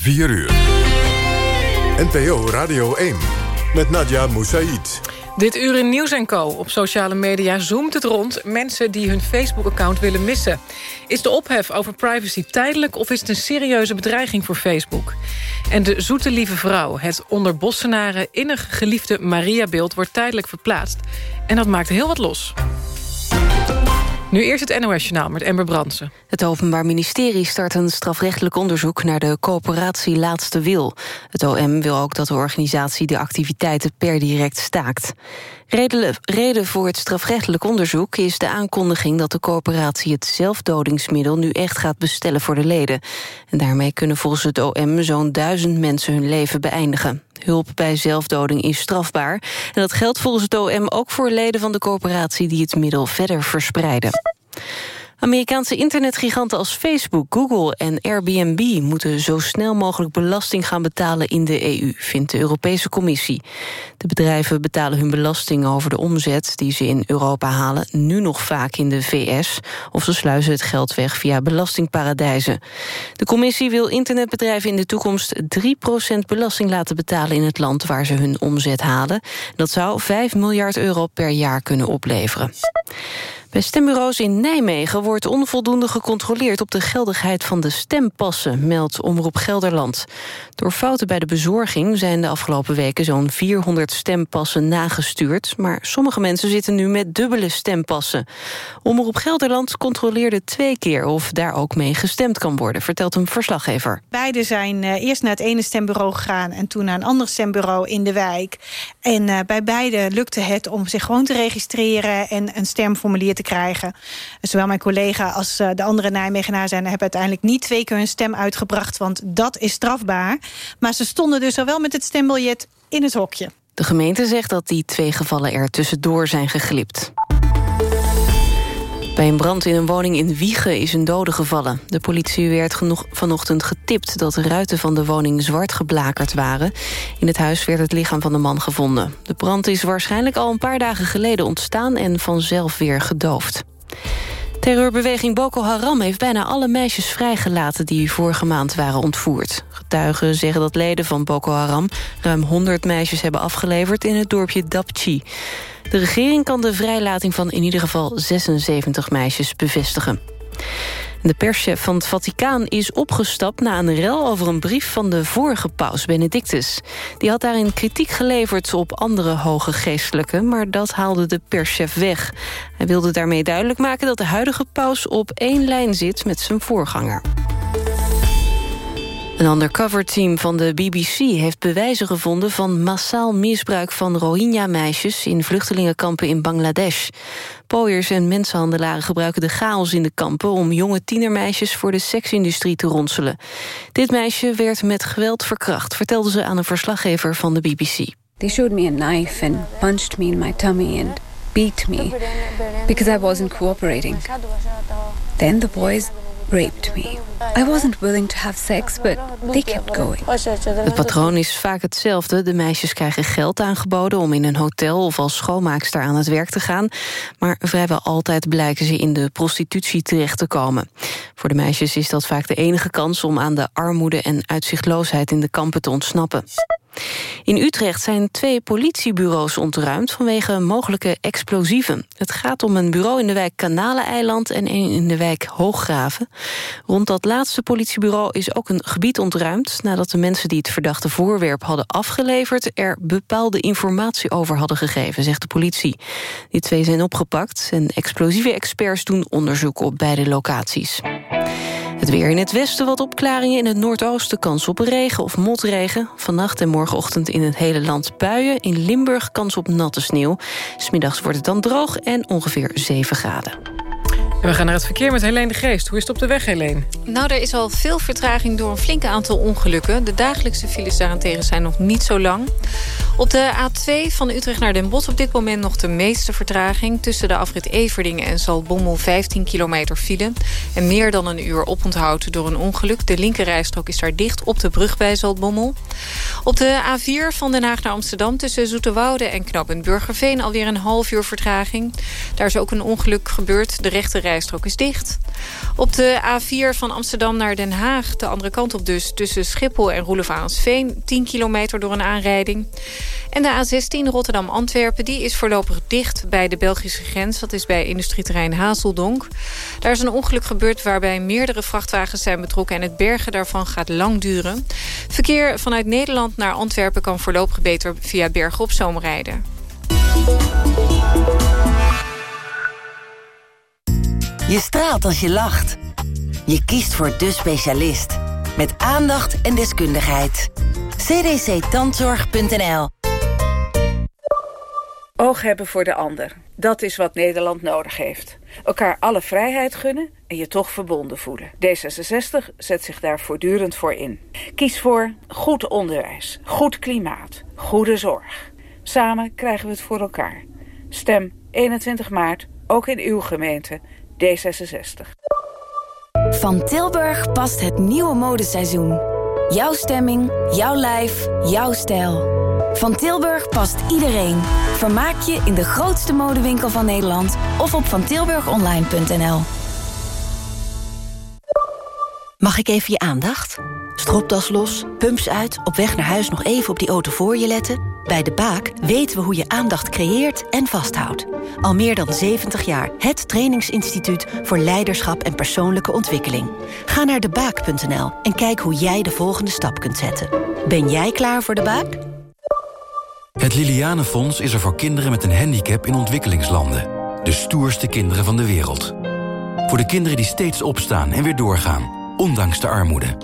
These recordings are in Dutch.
4 uur. NPO Radio 1 met Nadia Moussaïd. Dit uur in Nieuws Co. Op sociale media zoomt het rond... mensen die hun Facebook-account willen missen. Is de ophef over privacy tijdelijk... of is het een serieuze bedreiging voor Facebook? En de zoete lieve vrouw, het onder Bossenaren... innig geliefde Maria-beeld wordt tijdelijk verplaatst. En dat maakt heel wat los. Nu eerst het NOS-journaal met Ember Brandsen. Het Openbaar Ministerie start een strafrechtelijk onderzoek... naar de coöperatie Laatste Wil. Het OM wil ook dat de organisatie de activiteiten per direct staakt. Reden voor het strafrechtelijk onderzoek is de aankondiging... dat de coöperatie het zelfdodingsmiddel nu echt gaat bestellen voor de leden. En daarmee kunnen volgens het OM zo'n duizend mensen hun leven beëindigen. Hulp bij zelfdoding is strafbaar. En dat geldt volgens het OM ook voor leden van de coöperatie... die het middel verder verspreiden. Amerikaanse internetgiganten als Facebook, Google en Airbnb... moeten zo snel mogelijk belasting gaan betalen in de EU, vindt de Europese Commissie. De bedrijven betalen hun belasting over de omzet die ze in Europa halen... nu nog vaak in de VS, of ze sluizen het geld weg via belastingparadijzen. De Commissie wil internetbedrijven in de toekomst 3% belasting laten betalen... in het land waar ze hun omzet halen. Dat zou 5 miljard euro per jaar kunnen opleveren. Bij stembureaus in Nijmegen wordt onvoldoende gecontroleerd op de geldigheid van de stempassen, meldt Omroep Gelderland. Door fouten bij de bezorging zijn de afgelopen weken zo'n 400 stempassen nagestuurd, maar sommige mensen zitten nu met dubbele stempassen. Omroep Gelderland controleerde twee keer of daar ook mee gestemd kan worden, vertelt een verslaggever. Beide zijn uh, eerst naar het ene stembureau gegaan en toen naar een ander stembureau in de wijk. En uh, bij beide lukte het om zich gewoon te registreren en een stemformulier te te krijgen. Zowel mijn collega als uh, de andere Nijmegenaar zijn... hebben uiteindelijk niet twee keer hun stem uitgebracht... want dat is strafbaar. Maar ze stonden dus al wel met het stembiljet in het hokje. De gemeente zegt dat die twee gevallen er tussendoor zijn geglipt. Bij een brand in een woning in Wiegen is een dode gevallen. De politie werd vanochtend getipt dat de ruiten van de woning zwart geblakerd waren. In het huis werd het lichaam van de man gevonden. De brand is waarschijnlijk al een paar dagen geleden ontstaan en vanzelf weer gedoofd. Terreurbeweging Boko Haram heeft bijna alle meisjes vrijgelaten... die vorige maand waren ontvoerd. Getuigen zeggen dat leden van Boko Haram... ruim 100 meisjes hebben afgeleverd in het dorpje Dapchi. De regering kan de vrijlating van in ieder geval 76 meisjes bevestigen. De perschef van het Vaticaan is opgestapt na een rel over een brief van de vorige paus Benedictus. Die had daarin kritiek geleverd op andere hoge geestelijken, maar dat haalde de perschef weg. Hij wilde daarmee duidelijk maken dat de huidige paus op één lijn zit met zijn voorganger. Een undercover-team van de BBC heeft bewijzen gevonden... van massaal misbruik van Rohingya-meisjes... in vluchtelingenkampen in Bangladesh. Pooiers en mensenhandelaren gebruiken de chaos in de kampen... om jonge tienermeisjes voor de seksindustrie te ronselen. Dit meisje werd met geweld verkracht... vertelde ze aan een verslaggever van de BBC. They showed me a knife and punched me in my tummy and beat me... because I wasn't cooperating. Then the boys raped me. I wasn't willing to have sex, but they kept going. Het patroon is vaak hetzelfde. De meisjes krijgen geld aangeboden om in een hotel of als schoonmaakster aan het werk te gaan. Maar vrijwel altijd blijken ze in de prostitutie terecht te komen. Voor de meisjes is dat vaak de enige kans om aan de armoede en uitzichtloosheid in de kampen te ontsnappen. In Utrecht zijn twee politiebureaus ontruimd vanwege mogelijke explosieven. Het gaat om een bureau in de wijk Kanaleneiland en een in de wijk Hooggraven. Rond dat laatste politiebureau is ook een gebied ontruimd... nadat de mensen die het verdachte voorwerp hadden afgeleverd... er bepaalde informatie over hadden gegeven, zegt de politie. Die twee zijn opgepakt en explosieve experts doen onderzoek op beide locaties. Het weer in het westen wat opklaringen, in het noordoosten kans op regen of motregen. Vannacht en morgenochtend in het hele land buien. In Limburg kans op natte sneeuw. Smiddags wordt het dan droog en ongeveer 7 graden. En we gaan naar het verkeer met Helene de Geest. Hoe is het op de weg, Helene? Nou, er is al veel vertraging door een flinke aantal ongelukken. De dagelijkse files daarentegen zijn nog niet zo lang. Op de A2 van Utrecht naar Den Bosch op dit moment nog de meeste vertraging. Tussen de afrit Everdingen en Zaltbommel 15 kilometer file. En meer dan een uur oponthoud door een ongeluk. De linkerrijstrook is daar dicht op de brug bij Zaltbommel. Op de A4 van Den Haag naar Amsterdam tussen Zoeterwoude en Knooppunt Burgerveen... alweer een half uur vertraging. Daar is ook een ongeluk gebeurd. De rechterrijstrook is dicht. Op de A4 van Amsterdam naar Den Haag, de andere kant op dus... tussen Schiphol en Roelevaansveen, 10 kilometer door een aanrijding. En de A16 Rotterdam-Antwerpen die is voorlopig dicht bij de Belgische grens. Dat is bij industrieterrein Hazeldonk. Daar is een ongeluk gebeurd waarbij meerdere vrachtwagens zijn betrokken... en het bergen daarvan gaat lang duren. Verkeer vanuit Nederland naar Antwerpen kan voorlopig beter via Bergen op Zoom rijden. Je straalt als je lacht. Je kiest voor de specialist. Met aandacht en deskundigheid. cdctandzorg.nl Oog hebben voor de ander. Dat is wat Nederland nodig heeft. Elkaar alle vrijheid gunnen en je toch verbonden voelen. D66 zet zich daar voortdurend voor in. Kies voor goed onderwijs, goed klimaat, goede zorg. Samen krijgen we het voor elkaar. Stem 21 maart, ook in uw gemeente, D66. Van Tilburg past het nieuwe modeseizoen. Jouw stemming, jouw lijf, jouw stijl. Van Tilburg past iedereen. Vermaak je in de grootste modewinkel van Nederland of op vantilburgonline.nl. Mag ik even je aandacht? Stropdas los, pumps uit, op weg naar huis nog even op die auto voor je letten? Bij De Baak weten we hoe je aandacht creëert en vasthoudt. Al meer dan 70 jaar het trainingsinstituut voor leiderschap en persoonlijke ontwikkeling. Ga naar debaak.nl en kijk hoe jij de volgende stap kunt zetten. Ben jij klaar voor De Baak? Het Lilianenfonds is er voor kinderen met een handicap in ontwikkelingslanden. De stoerste kinderen van de wereld. Voor de kinderen die steeds opstaan en weer doorgaan, ondanks de armoede.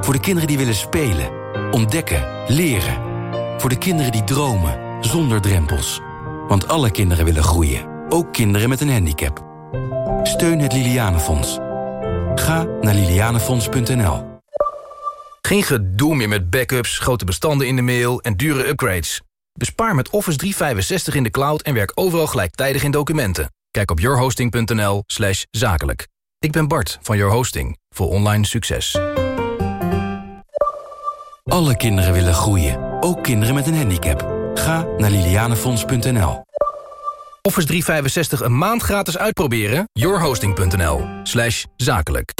Voor de kinderen die willen spelen, ontdekken, leren. Voor de kinderen die dromen, zonder drempels. Want alle kinderen willen groeien, ook kinderen met een handicap. Steun het Lilianenfonds. Ga naar lilianenfonds.nl. Geen gedoe meer met backups, grote bestanden in de mail en dure upgrades. Bespaar met Office 365 in de cloud en werk overal gelijktijdig in documenten. Kijk op yourhosting.nl zakelijk. Ik ben Bart van Your Hosting voor online succes. Alle kinderen willen groeien, ook kinderen met een handicap. Ga naar lilianefonds.nl. Office 365 een maand gratis uitproberen? yourhosting.nl slash zakelijk.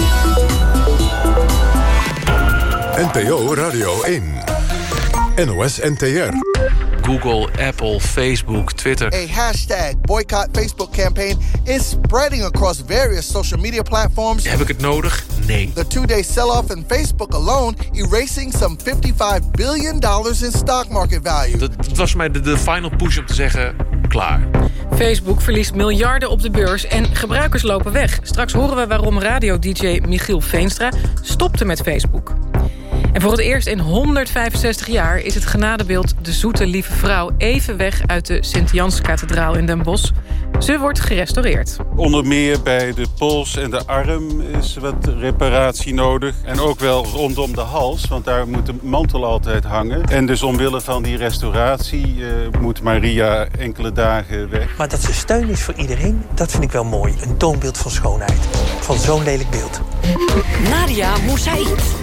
NPO Radio 1. NOS NTR. Google, Apple, Facebook, Twitter. A hashtag boycott Facebook campaign is spreading across various social media platforms. Heb ik het nodig? Nee. The two-day sell-off in Facebook alone erasing some 55 billion dollars in stock market value. Dat, dat was mij de, de final push om te zeggen, klaar. Facebook verliest miljarden op de beurs en gebruikers lopen weg. Straks horen we waarom radio-dj Michiel Veenstra stopte met Facebook. En voor het eerst in 165 jaar is het genadebeeld De Zoete Lieve Vrouw... even weg uit de Sint-Janskathedraal in Den Bosch. Ze wordt gerestaureerd. Onder meer bij de pols en de arm is wat reparatie nodig. En ook wel rondom de hals, want daar moet de mantel altijd hangen. En dus omwille van die restauratie uh, moet Maria enkele dagen weg. Maar dat ze steun is voor iedereen, dat vind ik wel mooi. Een toonbeeld van schoonheid. Van zo'n lelijk beeld. Nadia Moussaïd.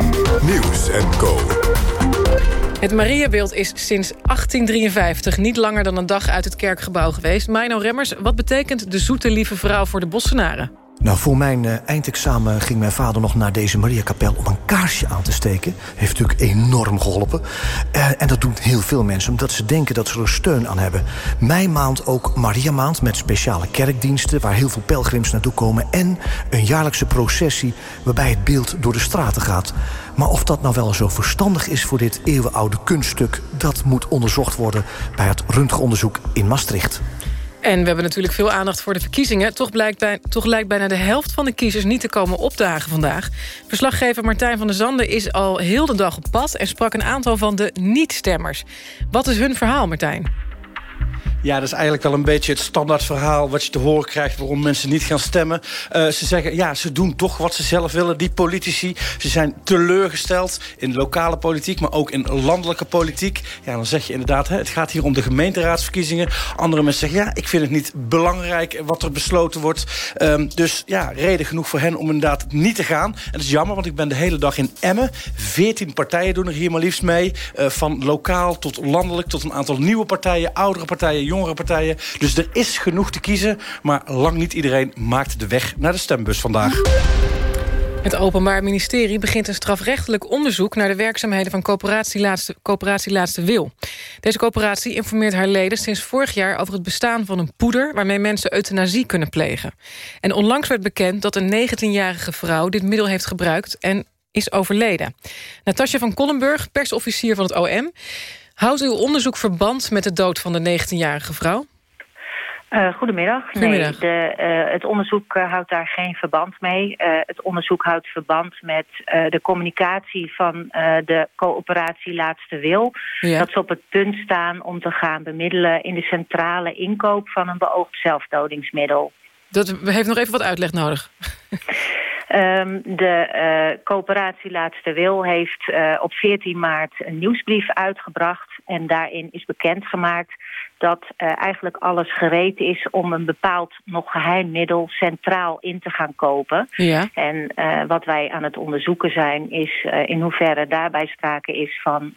Nieuws en Co. Het Mariabeeld is sinds 1853 niet langer dan een dag uit het kerkgebouw geweest. Mino Remmers, wat betekent de zoete lieve vrouw voor de Bossenaren? Nou, voor mijn uh, eindexamen ging mijn vader nog naar deze Mariakapel... om een kaarsje aan te steken. Heeft natuurlijk enorm geholpen. Uh, en dat doen heel veel mensen, omdat ze denken dat ze er steun aan hebben. Mijn maand ook Maria maand met speciale kerkdiensten... waar heel veel pelgrims naartoe komen... en een jaarlijkse processie waarbij het beeld door de straten gaat. Maar of dat nou wel zo verstandig is voor dit eeuwenoude kunststuk... dat moet onderzocht worden bij het röntgenonderzoek in Maastricht. En we hebben natuurlijk veel aandacht voor de verkiezingen. Toch, blijkt bij, toch lijkt bijna de helft van de kiezers niet te komen opdagen vandaag. Verslaggever Martijn van der Zanden is al heel de dag op pad... en sprak een aantal van de niet-stemmers. Wat is hun verhaal, Martijn? Ja, dat is eigenlijk wel een beetje het standaard verhaal... wat je te horen krijgt waarom mensen niet gaan stemmen. Uh, ze zeggen, ja, ze doen toch wat ze zelf willen, die politici. Ze zijn teleurgesteld in lokale politiek... maar ook in landelijke politiek. Ja, dan zeg je inderdaad, hè, het gaat hier om de gemeenteraadsverkiezingen. Andere mensen zeggen, ja, ik vind het niet belangrijk... wat er besloten wordt. Um, dus ja, reden genoeg voor hen om inderdaad niet te gaan. En dat is jammer, want ik ben de hele dag in Emmen. Veertien partijen doen er hier maar liefst mee. Uh, van lokaal tot landelijk, tot een aantal nieuwe partijen... oudere partijen, partijen. Dus er is genoeg te kiezen, maar lang niet iedereen maakt de weg naar de stembus vandaag. Het Openbaar Ministerie begint een strafrechtelijk onderzoek... naar de werkzaamheden van coöperatie Laatste, coöperatie Laatste Wil. Deze coöperatie informeert haar leden sinds vorig jaar... over het bestaan van een poeder waarmee mensen euthanasie kunnen plegen. En onlangs werd bekend dat een 19-jarige vrouw... dit middel heeft gebruikt en is overleden. Natasja van Kollenburg, persofficier van het OM... houdt uw onderzoek verband met de dood van de 19-jarige vrouw? Uh, goedemiddag. goedemiddag. Nee, de, uh, het onderzoek uh, houdt daar geen verband mee. het onderzoek houdt verband met de communicatie van de coöperatie Laatste Wil. Ja. Dat ze op het punt staan om te gaan bemiddelen in de centrale inkoop van een beoogd zelfdodingsmiddel. Dat heeft nog even wat uitleg nodig. Um, de uh, coöperatie Laatste Wil heeft uh, op 14 maart een nieuwsbrief uitgebracht. En daarin is bekendgemaakt dat uh, eigenlijk alles gereed is om een bepaald nog geheim middel centraal in te gaan kopen. Ja. En wat wij aan het onderzoeken zijn is in hoeverre daarbij sprake is van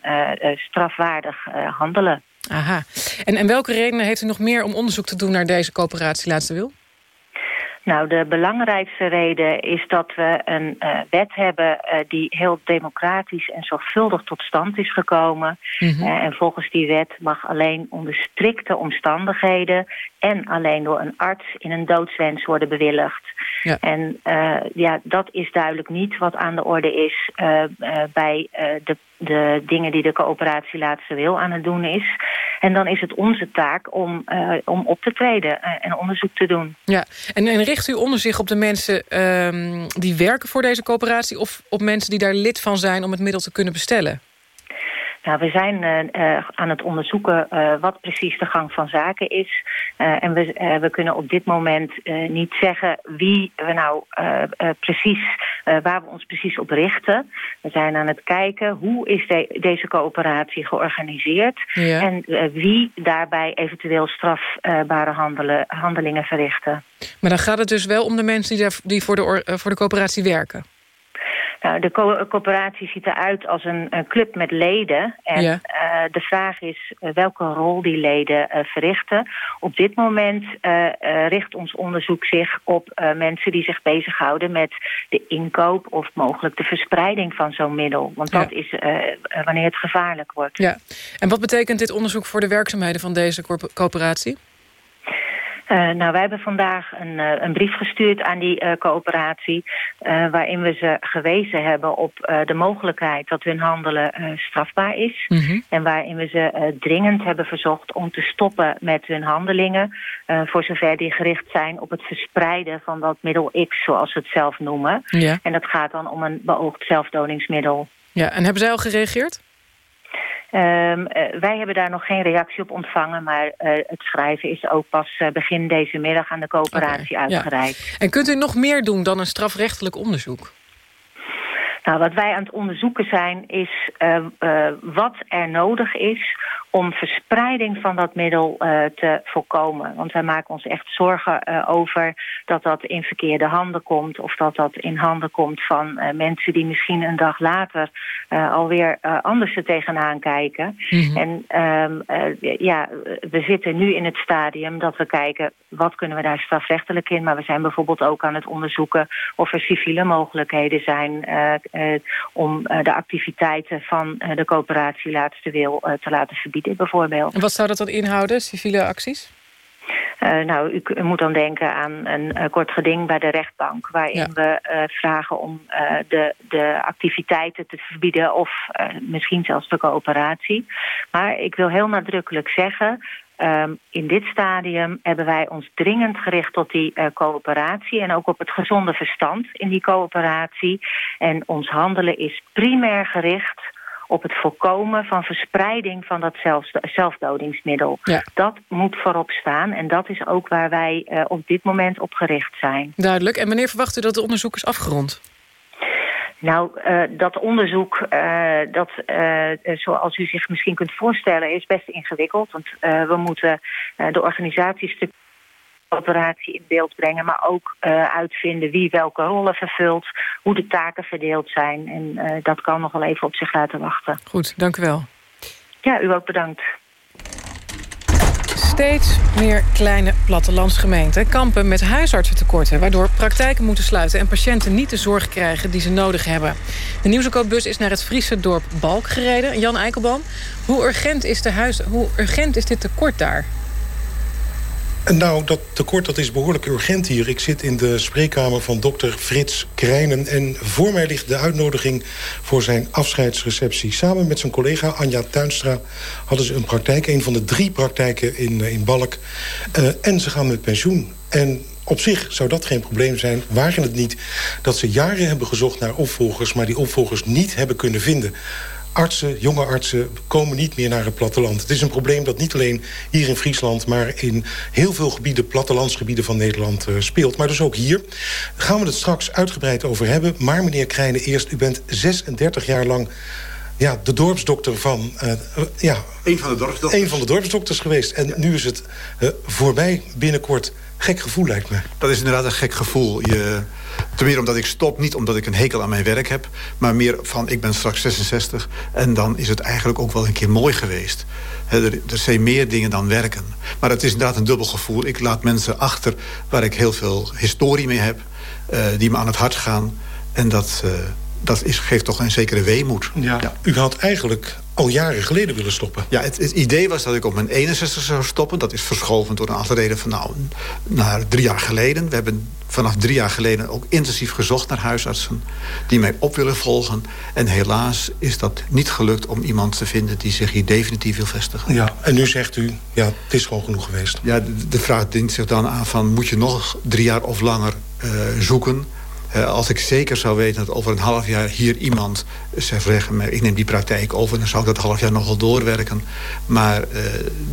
strafwaardig handelen. Aha. En, en welke redenen heeft u nog meer om onderzoek te doen naar deze coöperatie Laatste Wil? Nou, de belangrijkste reden is dat we een uh, wet hebben uh, die heel democratisch en zorgvuldig tot stand is gekomen. Mhm. Mm -hmm. uh, en volgens die wet mag alleen onder strikte omstandigheden en alleen door een arts in een doodswens worden bewilligd. Ja. En ja, dat is duidelijk niet wat aan de orde is bij de de dingen die de coöperatie Laatste Wil aan het doen is. En dan is het onze taak om, uh, om op te treden uh, en onderzoek te doen. Ja, en, en richt u onder zich op de mensen um, die werken voor deze coöperatie... of op mensen die daar lid van zijn om het middel te kunnen bestellen? Nou, we zijn uh, uh, aan het onderzoeken uh, wat precies de gang van zaken is. en we, we kunnen op dit moment niet zeggen wie we nou precies, waar we ons precies op richten. We zijn aan het kijken hoe is de, deze coöperatie georganiseerd. Ja. En wie daarbij eventueel strafbare handelen, handelingen verrichten. Maar dan gaat het dus wel om de mensen die, daar, die voor, de, voor de coöperatie werken? Nou, de co coöperatie ziet eruit als een, een club met leden. En ja. uh, de vraag is uh, welke rol die leden uh, verrichten. Op dit moment richt ons onderzoek zich op mensen die zich bezighouden met de inkoop of mogelijk de verspreiding van zo'n middel. Want Ja. dat is wanneer het gevaarlijk wordt. Ja. En wat betekent dit onderzoek voor de werkzaamheden van deze coöperatie? Uh, nou, wij hebben vandaag een, uh, een brief gestuurd aan die uh, coöperatie... waarin we ze gewezen hebben op de mogelijkheid dat hun handelen strafbaar is. Mhm. En waarin we ze dringend hebben verzocht om te stoppen met hun handelingen... voor zover die gericht zijn op het verspreiden van dat middel X, zoals ze het zelf noemen. Ja. En dat gaat dan om een beoogd zelfdodingsmiddel. Ja, en hebben zij al gereageerd? Um, uh, wij hebben daar nog geen reactie op ontvangen... maar uh, het schrijven is ook pas uh, begin deze middag aan de coöperatie okay, uitgereikt. Ja. En kunt u nog meer doen dan een strafrechtelijk onderzoek? Nou, wat wij aan het onderzoeken zijn is wat er nodig is om verspreiding van dat middel uh, te voorkomen. Want wij maken ons echt zorgen uh, over dat dat in verkeerde handen komt... of dat dat in handen komt van uh, mensen die misschien een dag later... alweer anders er tegenaan kijken. Mhm. Mm -hmm. En um, ja, we zitten nu in het stadium dat we kijken... wat kunnen we daar strafrechtelijk in... maar we zijn bijvoorbeeld ook aan het onderzoeken... of er civiele mogelijkheden zijn... om de activiteiten van de coöperatie Laatste Wil te laten verbieden bijvoorbeeld. En wat zou dat dan inhouden, civiele acties? Uh, nou, u, u, moet dan denken aan een uh, kort geding bij de rechtbank... waarin Ja. we uh, vragen om de, de activiteiten te verbieden... of misschien zelfs de coöperatie. Maar ik wil heel nadrukkelijk zeggen... Um, in dit stadium hebben wij ons dringend gericht tot die uh, coöperatie... en ook op het gezonde verstand in die coöperatie. En ons handelen is primair gericht op het voorkomen van verspreiding van dat zelf, zelfdodingsmiddel. Ja. Dat moet voorop staan en dat is ook waar wij uh, op dit moment op gericht zijn. Duidelijk. En wanneer verwacht u dat het onderzoek is afgerond? Nou, uh, dat onderzoek, uh, dat, uh, zoals u zich misschien kunt voorstellen, is best ingewikkeld. Want we moeten de organisatiestuk operatie in beeld brengen, maar ook uitvinden wie welke rollen vervult, hoe de taken verdeeld zijn. En dat kan nog wel even op zich laten wachten. Goed, dank u wel. Ja, u ook bedankt. Steeds meer kleine plattelandsgemeenten kampen met huisartsentekorten... waardoor praktijken moeten sluiten en patiënten niet de zorg krijgen die ze nodig hebben. De nieuwsbus is naar het Friese dorp Balk gereden. Jan Eikelboom, hoe urgent is, de huis, hoe urgent is dit tekort daar? Nou, dat tekort dat is behoorlijk urgent hier. Ik zit in de spreekkamer van dokter Frits Krijnen... en voor mij ligt de uitnodiging voor zijn afscheidsreceptie. Samen met zijn collega Anja Tuinstra hadden ze een praktijk... een van de drie praktijken in, in Balk. Uh, en ze gaan met pensioen. En op zich zou dat geen probleem zijn. Waren het niet dat ze jaren hebben gezocht naar opvolgers... maar die opvolgers niet hebben kunnen vinden artsen, jonge artsen, komen niet meer naar het platteland. Het is een probleem dat niet alleen hier in Friesland... maar in heel veel gebieden, plattelandsgebieden van Nederland uh, speelt. Maar dus ook hier. Gaan we het straks uitgebreid over hebben. Maar meneer Krijnen, eerst, u bent 36 jaar lang... Ja, de dorpsdokter van... Uh, ja, Eén van de dorpsdokters. Een van de dorpsdokters geweest. En ja. nu is het voorbij binnenkort. Gek gevoel lijkt me. Dat is inderdaad een gek gevoel. Je... Ten meer omdat ik stop, niet omdat ik een hekel aan mijn werk heb... maar meer van, ik ben straks 66... en dan is het eigenlijk ook wel een keer mooi geweest. He, er, er, zijn meer dingen dan werken. Maar het is inderdaad een dubbel gevoel. Ik laat mensen achter waar ik heel veel historie mee heb... Uh, die me aan het hart gaan. En dat, uh, dat is, geeft toch een zekere weemoed. Ja. ja. U had eigenlijk al jaren geleden willen stoppen. Ja, het, het, idee was dat ik op mijn 61 zou stoppen. Dat is verschoven door een aantal redenen van nou, naar drie jaar geleden. We hebben vanaf drie jaar geleden ook intensief gezocht naar huisartsen... die mij op willen volgen. En helaas is dat niet gelukt om iemand te vinden... die zich hier definitief wil vestigen. Ja, en nu zegt u, ja, het is gewoon genoeg geweest. Ja, de, de vraag dient zich dan aan van... moet je nog drie jaar of langer uh, zoeken... Uh, als ik zeker zou weten dat over een half jaar hier iemand zou zeggen... ik neem die praktijk over, dan zou ik dat half jaar nog wel doorwerken. Maar uh,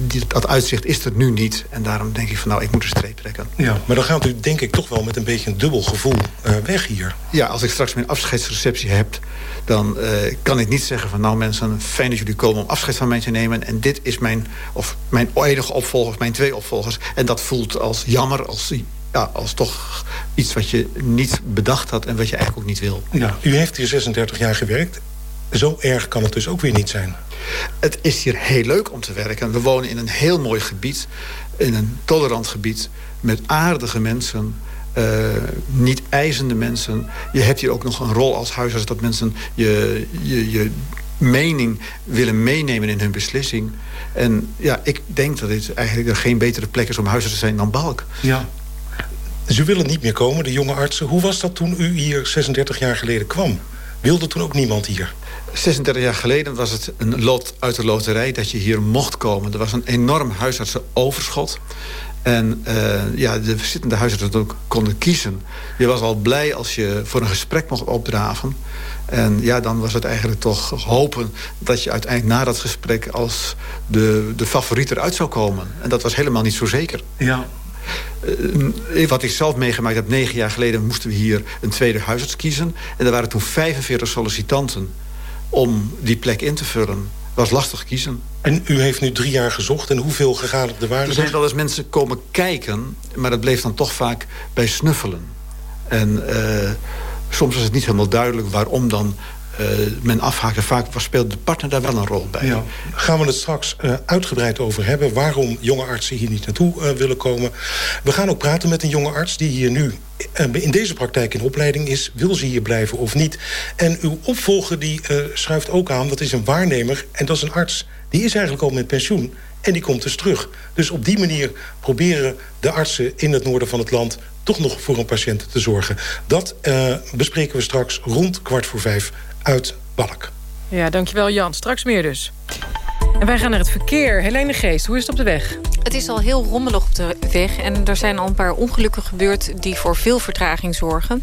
die, dat uitzicht is er nu niet. En daarom denk ik van nou, ik moet een streep trekken. Ja, maar dan gaat u denk ik toch wel met een beetje een dubbel gevoel uh, weg hier. Ja, als ik straks mijn afscheidsreceptie heb... dan kan ik niet zeggen van nou mensen, fijn dat jullie komen om afscheid van mij te nemen. En dit is mijn, of mijn enige opvolger, mijn twee opvolgers. En dat voelt als jammer, als ja, als toch iets wat je niet bedacht had en wat je eigenlijk ook niet wil. Ja, u heeft hier 36 jaar gewerkt. Zo erg kan het dus ook weer niet zijn. Het is hier heel leuk om te werken. We wonen in een heel mooi gebied. In een tolerant gebied. Met aardige mensen. Uh, niet eisende mensen. Je hebt hier ook nog een rol als huisarts... dat mensen je, je, je mening willen meenemen in hun beslissing. En ja, ik denk dat dit eigenlijk er geen betere plek is om huisarts te zijn dan Balk. Ja. Ze willen niet meer komen, de jonge artsen. Hoe was dat toen u hier 36 jaar geleden kwam? Wilde toen ook niemand hier? 36 jaar geleden was het een lot uit de loterij dat je hier mocht komen. Er was een enorm huisartsenoverschot. En uh, ja, de zittende huisartsen ook konden kiezen. Je was al blij als je voor een gesprek mocht opdraven. En ja, dan was het eigenlijk toch hopen dat je uiteindelijk na dat gesprek... als de, de favoriet eruit zou komen. En dat was helemaal niet zo zeker. Ja, uh, wat ik zelf meegemaakt heb, negen jaar geleden moesten we hier een tweede huisarts kiezen. En er waren toen 45 sollicitanten om die plek in te vullen. was lastig kiezen. En u heeft nu drie jaar gezocht. En hoeveel gegadigden waren er? Er zijn wel eens mensen komen kijken, maar dat bleef dan toch vaak bij snuffelen. En uh, soms was het niet helemaal duidelijk waarom dan uh, men afhaakte. Vaak speelt de partner daar wel een rol bij. Ja. Gaan we het straks uh, uitgebreid over hebben... waarom jonge artsen hier niet naartoe uh, willen komen. We gaan ook praten met een jonge arts die hier nu in deze praktijk in opleiding is. Wil ze hier blijven of niet? En uw opvolger die schuift ook aan. Dat is een waarnemer en dat is een arts. Die is eigenlijk al met pensioen en die komt dus terug. Dus op die manier proberen de artsen in het noorden van het land... toch nog voor een patiënt te zorgen. Dat bespreken we straks rond kwart voor vijf uit Balk. Ja, dankjewel Jan. Straks meer dus. En wij gaan naar het verkeer. Helene Geest, hoe is het op de weg? Het is al heel rommelig op de weg en er zijn al een paar ongelukken gebeurd die voor veel vertraging zorgen.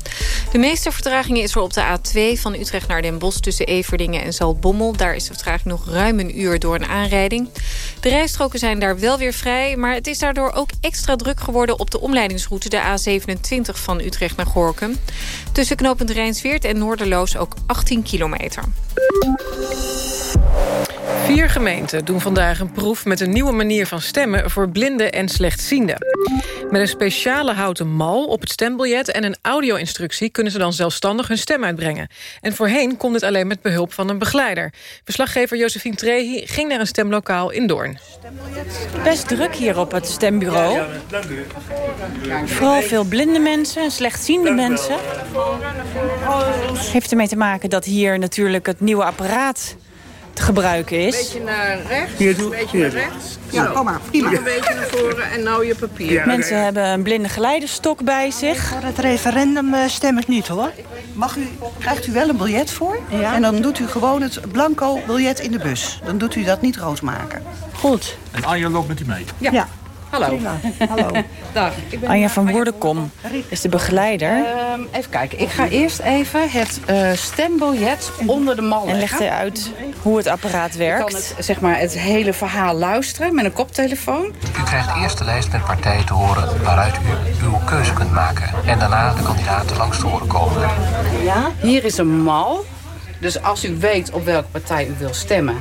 De meeste vertraging is er op de A2 van Utrecht naar Den Bosch tussen Everdingen en Zaltbommel. Daar is de vertraging nog ruim een uur door een aanrijding. De rijstroken zijn daar wel weer vrij, maar het is daardoor ook extra druk geworden op de omleidingsroute de A27 van Utrecht naar Gorkum. Tussen knooppunt Rijnsweert en Noorderloos ook 18 kilometer. Vier gemeenten doen vandaag een proef met een nieuwe manier van stemmen... voor blinden en slechtzienden. Met een speciale houten mal op het stembiljet en een audio-instructie... kunnen ze dan zelfstandig hun stem uitbrengen. En voorheen kon dit alleen met behulp van een begeleider. Verslaggever Josephine Trehi ging naar een stemlokaal in Doorn. Best druk hier op het stembureau. Vooral veel blinde mensen, slechtziende mensen. Heeft ermee te maken dat hier natuurlijk het nieuwe apparaat te gebruiken is. Een beetje naar rechts, Hier, een beetje naar rechts. Ja, kom maar, prima. Een beetje naar voren en nou je papier. Mensen hebben een blinde geleidestok bij zich. Voor het referendum eh, stem ik niet hoor. Mag u, krijgt u wel een biljet voor? En dan doet u gewoon het blanco biljet in de bus. Dan doet u dat niet rood maken. Goed. En Anja loopt met u mee? Ja. Hallo. Prima. Hallo. Dag. Ik ben Anja van Woerdenkom is de begeleider. Ehm, even kijken. Ik ga eerst even het eh, stembiljet onder de mal En legt uit hoe het apparaat Je werkt. kan het, zeg maar, het hele verhaal luisteren met een koptelefoon. U krijgt eerst de lijst met partijen te horen waaruit u uw keuze kunt maken. En daarna de kandidaten langs te horen komen. Ja? Hier is een mal. Dus als u weet op welke partij u wil stemmen,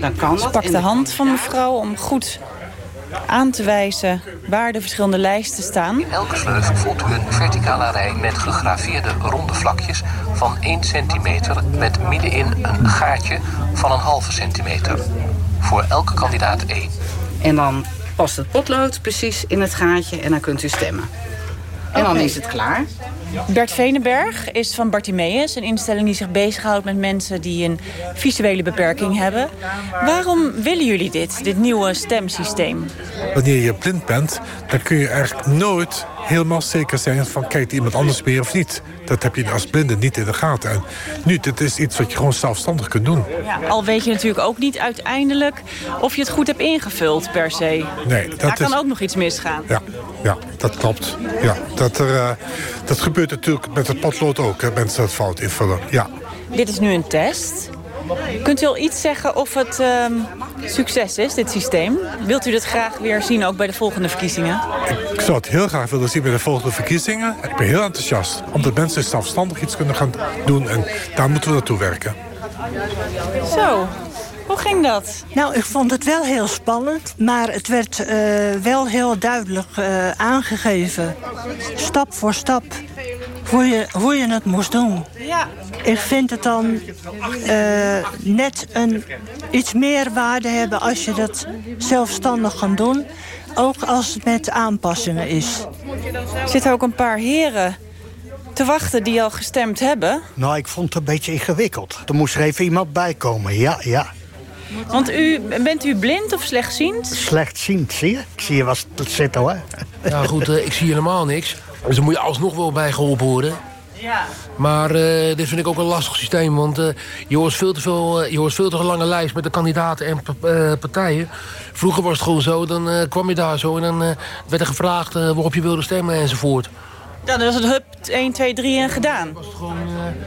dan kan Ze dat. pakt En de hand van mevrouw om goed aan te wijzen waar de verschillende lijsten staan. In elke sleuf voelt u een verticale rij met gegraveerde ronde vlakjes van 1 centimeter met middenin een gaatje van een halve centimeter. Voor elke kandidaat één. En dan past het potlood precies in het gaatje en dan kunt u stemmen. En dan is het klaar. Bert Venenberg is van Bartimeus, een instelling die zich bezighoudt met mensen die een visuele beperking hebben. Waarom willen jullie dit, dit nieuwe stemsysteem? Wanneer je blind bent, dan kun je eigenlijk nooit helemaal zeker zijn van kijkt iemand anders meer of niet. Dat heb je als blinde niet in de gaten. En nu, dit is iets wat je gewoon zelfstandig kunt doen. Ja, al weet je natuurlijk ook niet uiteindelijk of je het goed hebt ingevuld per se. Nee, dat Daar kan is... ook nog iets misgaan. Ja, ja, dat klopt. Ja, dat, er, eh, dat gebeurt natuurlijk met het potlood ook, hè, mensen dat fout invullen. Ja. Dit is nu een test. Kunt u al iets zeggen of het ehm, succes is, dit systeem? Wilt u dit graag weer zien ook bij de volgende verkiezingen? Ik zou het heel graag willen zien bij de volgende verkiezingen. Ik ben heel enthousiast, omdat mensen zelfstandig iets kunnen gaan doen. En daar moeten we naartoe werken. Zo, hoe ging dat? Nou, ik vond het wel heel spannend, maar het werd eh, wel heel duidelijk eh, aangegeven. Stap voor stap. Hoe je, hoe je het moest doen. Ja. Ik vind het dan eh, net een, iets meer waarde hebben als je dat zelfstandig kan doen. Ook als het met aanpassingen is. Er zitten ook een paar heren te wachten die al gestemd hebben. Nou, ik vond het een beetje ingewikkeld. Er moest er even iemand bij komen, ja, ja. Want u, bent u blind of slechtziend? Slechtziend, zie je? Ik zie je wat zitten, hoor. Ja, goed, eh, ik zie helemaal niks. Dus dan moet je alsnog wel bijgeholpen worden. Ja. Maar eh, dit vind ik ook een lastig systeem, want eh, je, hoort veel te veel, eh, je hoort veel te lange lijst met de kandidaten en pa- partijen. Vroeger was het gewoon zo, dan kwam je daar zo en dan werd er gevraagd waarop je wilde stemmen enzovoort. Ja, dan was het hup 1, 2, 3 en gedaan.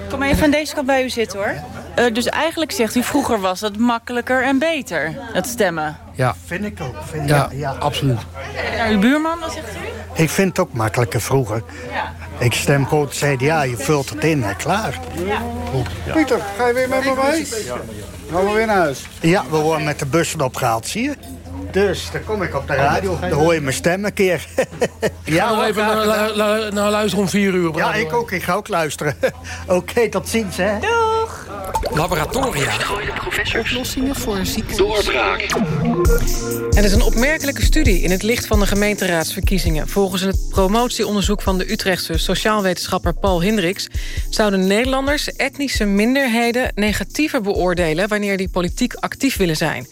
Kom even aan deze kant bij u zitten hoor. Dus eigenlijk zegt u, vroeger was het makkelijker en beter, het stemmen. Ja. Vind ik ook. Vind, Ja, ja, ja. absoluut. Ja, uw buurman, wat zegt u? Ik vind het ook makkelijker vroeger. Ja. Ik stem gewoon het CDA, je vult het in en klaar. Pieter, ga je weer met me mee? Gaan we weer naar huis? Ja, we worden met de bussen opgehaald, zie je? Dus, dan kom ik op de radio, dan hoor je mijn stem een keer. Ja, ga nog even naar, naar, naar, naar luisteren om vier uur. Ja, ik ook. Ik ga ook luisteren. Oké, tot ziens, hè. Doeg! Laboratoria. Oplossingen voor ziektes. Doorbraak. Het is een opmerkelijke studie in het licht van de gemeenteraadsverkiezingen. Volgens het promotieonderzoek van de Utrechtse sociaalwetenschapper Paul Hindricks... zouden Nederlanders etnische minderheden negatiever beoordelen... wanneer die politiek actief willen zijn.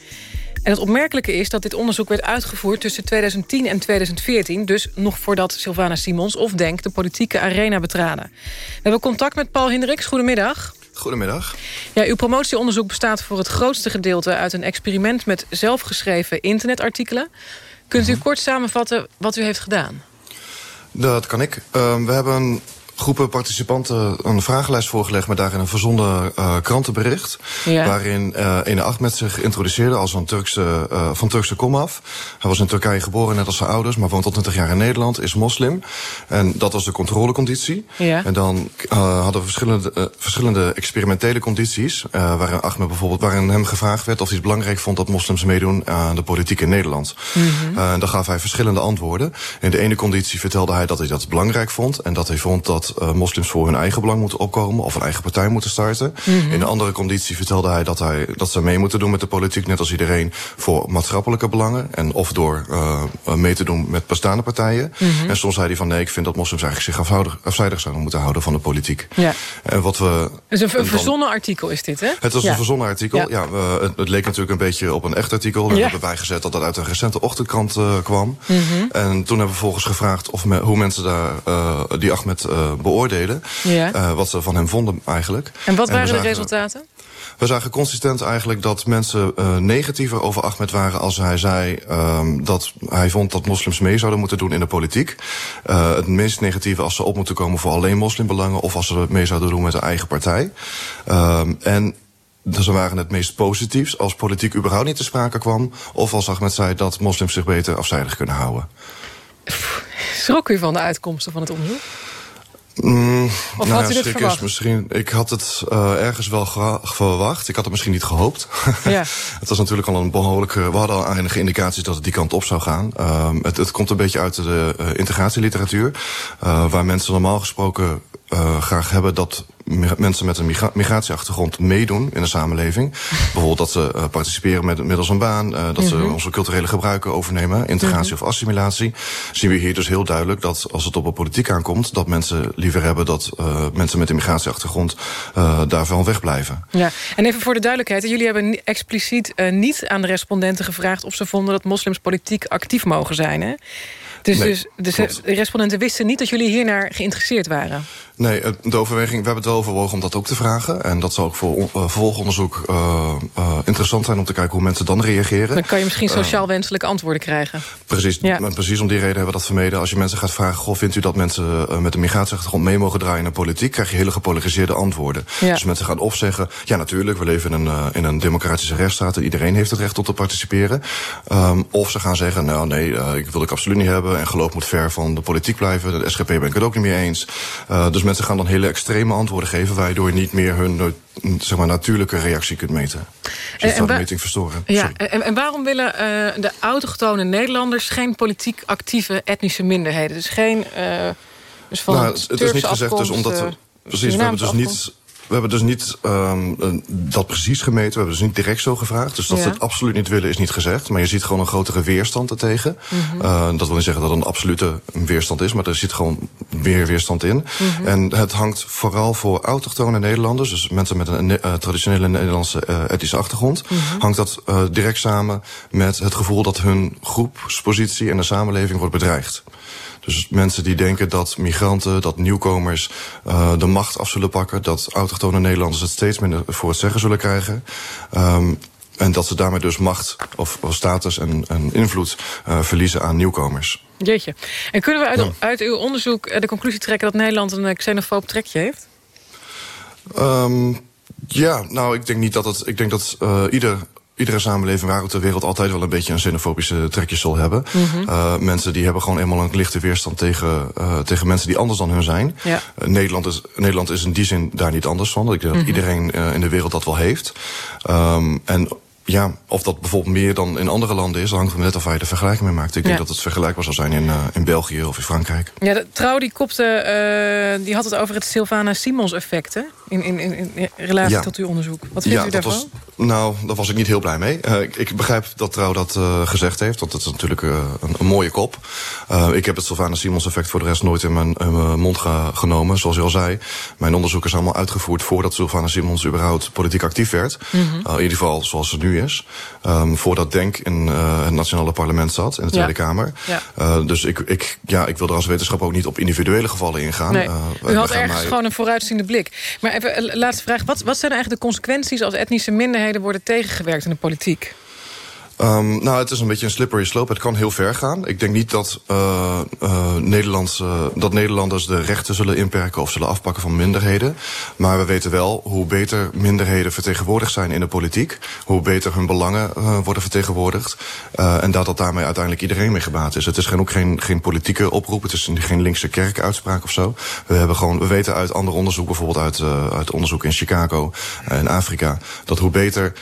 En het opmerkelijke is dat dit onderzoek werd uitgevoerd tussen 2010 en 2014... dus nog voordat Sylvana Simons of Denk de politieke arena betraden. We hebben contact met Paul Hendricks. Goedemiddag. Goedemiddag. Ja, uw promotieonderzoek bestaat voor het grootste gedeelte... uit een experiment met zelfgeschreven internetartikelen. Kunt u kort samenvatten wat u heeft gedaan? Dat kan ik. Uh, we hebben groepen participanten een vragenlijst voorgelegd... met daarin een verzonden uh, krantenbericht... Ja. waarin uh, ene Ahmed zich introduceerde als een Turkse, uh, van Turkse komaf. Hij was in Turkije geboren, net als zijn ouders... maar woont al 20 jaar in Nederland, is moslim. En dat was de controleconditie. Ja. En dan hadden we verschillende, verschillende experimentele condities... waarin Ahmed bijvoorbeeld, waarin hem gevraagd werd... of hij het belangrijk vond dat moslims meedoen aan de politiek in Nederland. Mm -hmm. en dan gaf hij verschillende antwoorden. In de ene conditie vertelde hij dat hij dat belangrijk vond... en dat hij vond dat uh, moslims voor hun eigen belang moeten opkomen... of een eigen partij moeten starten. Mhm. Mm -hmm. In de andere conditie vertelde hij dat, hij dat ze mee moeten doen met de politiek... net als iedereen voor maatschappelijke belangen... en of door uh, mee te doen met bestaande partijen. Mhm. Mm -hmm. En soms zei hij van nee, ik vind dat moslims eigenlijk zich afhoudig, afzijdig zouden moeten houden van de politiek. Ja. En wat we... Dus een, een verzonnen artikel is dit, hè? Het was ja. een verzonnen artikel. Ja, ja we, het, het, leek natuurlijk een beetje op een echt artikel. We hebben bijgezet dat dat uit een recente ochtendkrant uh, kwam. Mhm. En toen hebben we vervolgens gevraagd of me, hoe mensen daar uh, die Ahmed uh, beoordelen. Ja. Uh, wat ze van hem vonden eigenlijk. En wat waren de zagen- resultaten? We zagen consistent eigenlijk dat mensen uh, negatiever over Ahmed waren als hij zei um, dat hij vond dat moslims mee zouden moeten doen in de politiek. Uh, het meest negatieve als ze op moeten komen voor alleen moslimbelangen of als ze mee zouden doen met een eigen partij. Um, en dus ze waren het meest positiefs als politiek überhaupt niet te sprake kwam. Of als Ahmed zei dat moslims zich beter afzijdig kunnen houden. Schrok u van de uitkomsten van het onderzoek? Mm, Of nou had ja, u dit is? Misschien, ik had het uh, ergens wel verwacht. Ik had het misschien niet gehoopt. Ja. het was natuurlijk al een behoorlijke... We hadden al enige indicaties dat het die kant op zou gaan. Um, het, het komt een beetje uit de uh, integratieliteratuur. Uh, waar mensen normaal gesproken uh, graag hebben dat mensen met een migra migratieachtergrond meedoen in de samenleving. Bijvoorbeeld dat ze uh, participeren met, middels een baan. Uh, dat ze Mhm. onze culturele gebruiken overnemen. Integratie Mhm. of assimilatie. Zien we hier dus heel duidelijk dat als het op de politiek aankomt... dat mensen liever hebben dat uh, mensen met een migratieachtergrond daarvan wegblijven. Ja, en even voor de duidelijkheid. Jullie hebben expliciet niet aan de respondenten gevraagd... of ze vonden dat moslims politiek actief mogen zijn, hè? Dus, Nee, dus, dus de respondenten wisten niet dat jullie hiernaar geïnteresseerd waren. Nee, de overweging, we hebben het wel overwogen om dat ook te vragen. En dat zal ook voor uh, vervolgonderzoek uh, uh, interessant zijn om te kijken hoe mensen dan reageren. Dan kan je misschien sociaal wenselijke antwoorden krijgen. Precies, Ja. precies om die reden hebben we dat vermeden. Als je mensen gaat vragen, goh, vindt u dat mensen met een migratieachtergrond mee mogen draaien in de politiek, krijg je hele gepolariseerde antwoorden. Ja. Dus mensen gaan of zeggen, ja natuurlijk, we leven in een, in een democratische rechtsstaat en iedereen heeft het recht om te participeren. Um, of ze gaan zeggen, nou nee, ik wil ik absoluut niet hebben en geloof moet ver van de politiek blijven. De SGP ben ik het ook niet mee eens. Uh, dus mensen gaan dan hele extreme antwoorden geven, waardoor je niet meer hun uh, zeg maar, natuurlijke reactie kunt meten. Dus En- de meting verstoren. Ja, en, en waarom willen uh, de autochtone Nederlanders... geen politiek actieve etnische minderheden? Dus geen... Uh, dus van nou, het, het is niet gezegd dus omdat we... Precies, we hebben dus niet... We hebben dus niet um, dat precies gemeten. We hebben dus niet direct zo gevraagd. Dus dat Ja. ze het absoluut niet willen is niet gezegd. Maar je ziet gewoon een grotere weerstand ertegen. Uh, dat wil niet zeggen dat het een absolute weerstand is. Maar er zit gewoon meer weerstand in. Mhm. En het hangt vooral voor autochtone Nederlanders... dus mensen met een uh, traditionele Nederlandse uh, etnische achtergrond... Mhm. hangt dat direct samen met het gevoel dat hun groepspositie... in de samenleving wordt bedreigd. Dus mensen die denken dat migranten, dat nieuwkomers uh, de macht af zullen pakken... dat autochtone Nederlanders het steeds minder voor het zeggen zullen krijgen... Um, en dat ze daarmee dus macht of, of status en, en invloed uh, verliezen aan nieuwkomers. Jeetje. En kunnen we uit, Ja. uit uw onderzoek eh, de conclusie trekken... dat Nederland een eh, xenofoob trekje heeft? Um, ja, nou, ik denk niet dat het. Ik denk dat uh, ieder. Iedere samenleving waar ook ter wereld altijd wel een beetje een xenofobische trekje zal hebben. Mhm. Uh, mensen die hebben gewoon eenmaal een lichte weerstand tegen, uh, tegen mensen die anders dan hun zijn. Ja. Uh, Nederland, is, Nederland is in die zin daar niet anders van. Ik denk dat Mhm. iedereen in de wereld dat wel heeft. Um, en ja, of dat bijvoorbeeld meer dan in andere landen is, hangt er net af waar je de vergelijking mee maakt. Ik denk Ja. dat het vergelijkbaar zal zijn in, uh, in België of in Frankrijk. Ja, de, Trouw die kopte, uh, die had het over het Sylvana Simons effect, hè? In, in, in, in relatie Ja. tot uw onderzoek. Wat vindt ja, u dat daarvan? was, nou, daar was ik niet heel blij mee. Uh, ik, ik begrijp dat Trouw dat uh, gezegd heeft, want het is natuurlijk uh, een, een mooie kop. Ik heb het Sylvana Simons effect voor de rest nooit in mijn, in mijn mond ge, genomen. Zoals u al zei, mijn onderzoek is allemaal uitgevoerd voordat Sylvana Simons überhaupt politiek actief werd. Mhm. In ieder geval zoals ze nu is. Um, voordat Denk in uh, het nationale parlement zat, in de Tweede Ja. Kamer. Ja. Uh, dus ik, ik, ja, ik wil er als wetenschap ook niet op individuele gevallen ingaan. Nee, Uh, u had ergens mij- gewoon een vooruitziende blik. Maar even, eh, laatste vraag. Wat, wat zijn eigenlijk de consequenties als etnische minderheden worden tegengewerkt in de politiek? Um, nou, het is een beetje een slippery slope. Het kan heel ver gaan. Ik denk niet dat, uh, Nederlands, uh, dat Nederlanders de rechten zullen inperken of zullen afpakken van minderheden. Maar we weten wel hoe beter minderheden vertegenwoordigd zijn in de politiek. Hoe beter hun belangen worden vertegenwoordigd. en dat dat daarmee uiteindelijk iedereen mee gebaat is. Het is geen, ook geen, geen politieke oproep. Het is geen linkse kerkuitspraak of zo. We, hebben gewoon, we weten uit ander onderzoek, bijvoorbeeld uit, uit onderzoek in Chicago in Afrika, dat hoe beter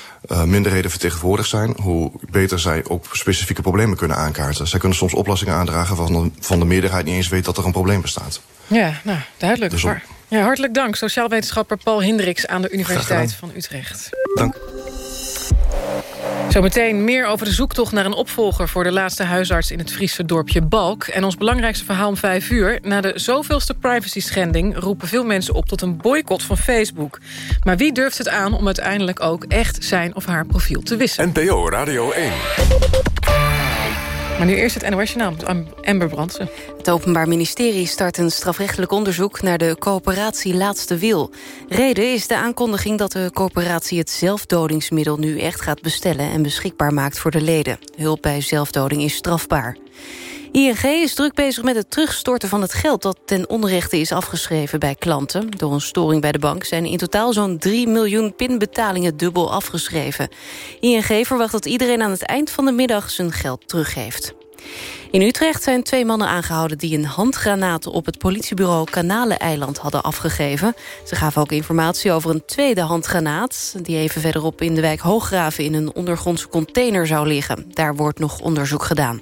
minderheden vertegenwoordigd zijn, hoe beter zij ook specifieke problemen kunnen aankaarten. Zij kunnen soms oplossingen aandragen waarvan de, van de meerderheid niet eens weet dat er een probleem bestaat. Ja, nou, duidelijk. Dus ja, hartelijk dank, sociaal wetenschapper Paul Hendricks aan de Universiteit van Utrecht. Dank. Zometeen meer over de zoektocht naar een opvolger... voor de laatste huisarts in het Friese dorpje Balk. En ons belangrijkste verhaal om vijf uur. Na de zoveelste privacy-schending roepen veel mensen op... tot een boycott van Facebook. Maar wie durft het aan om uiteindelijk ook echt zijn of haar profiel te wisselen? NPO Radio 1. Maar nu eerst het NOS-journaal Amber Brandsen. Het Openbaar Ministerie start een strafrechtelijk onderzoek... naar de coöperatie Laatste Wil. Reden is de aankondiging dat de coöperatie het zelfdodingsmiddel... nu echt gaat bestellen en beschikbaar maakt voor de leden. Hulp bij zelfdoding is strafbaar. ING is druk bezig met het terugstorten van het geld... dat ten onrechte is afgeschreven bij klanten. Door een storing bij de bank zijn in totaal zo'n 3 miljoen pinbetalingen dubbel afgeschreven. ING verwacht dat iedereen aan het eind van de middag zijn geld teruggeeft. In Utrecht zijn twee mannen aangehouden die een handgranaat op het politiebureau Kanaleneiland hadden afgegeven. Ze gaven ook informatie over een tweede handgranaat... die even verderop in de wijk Hooggraven in een ondergrondse container zou liggen. Daar wordt nog onderzoek gedaan.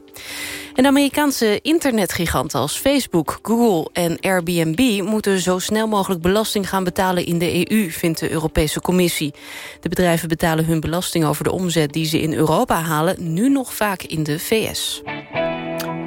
En Amerikaanse internetgiganten als Facebook, Google en Airbnb... moeten zo snel mogelijk belasting gaan betalen in de EU, vindt de Europese Commissie. De bedrijven betalen hun belasting over de omzet die ze in Europa halen... nu nog vaak in de VS.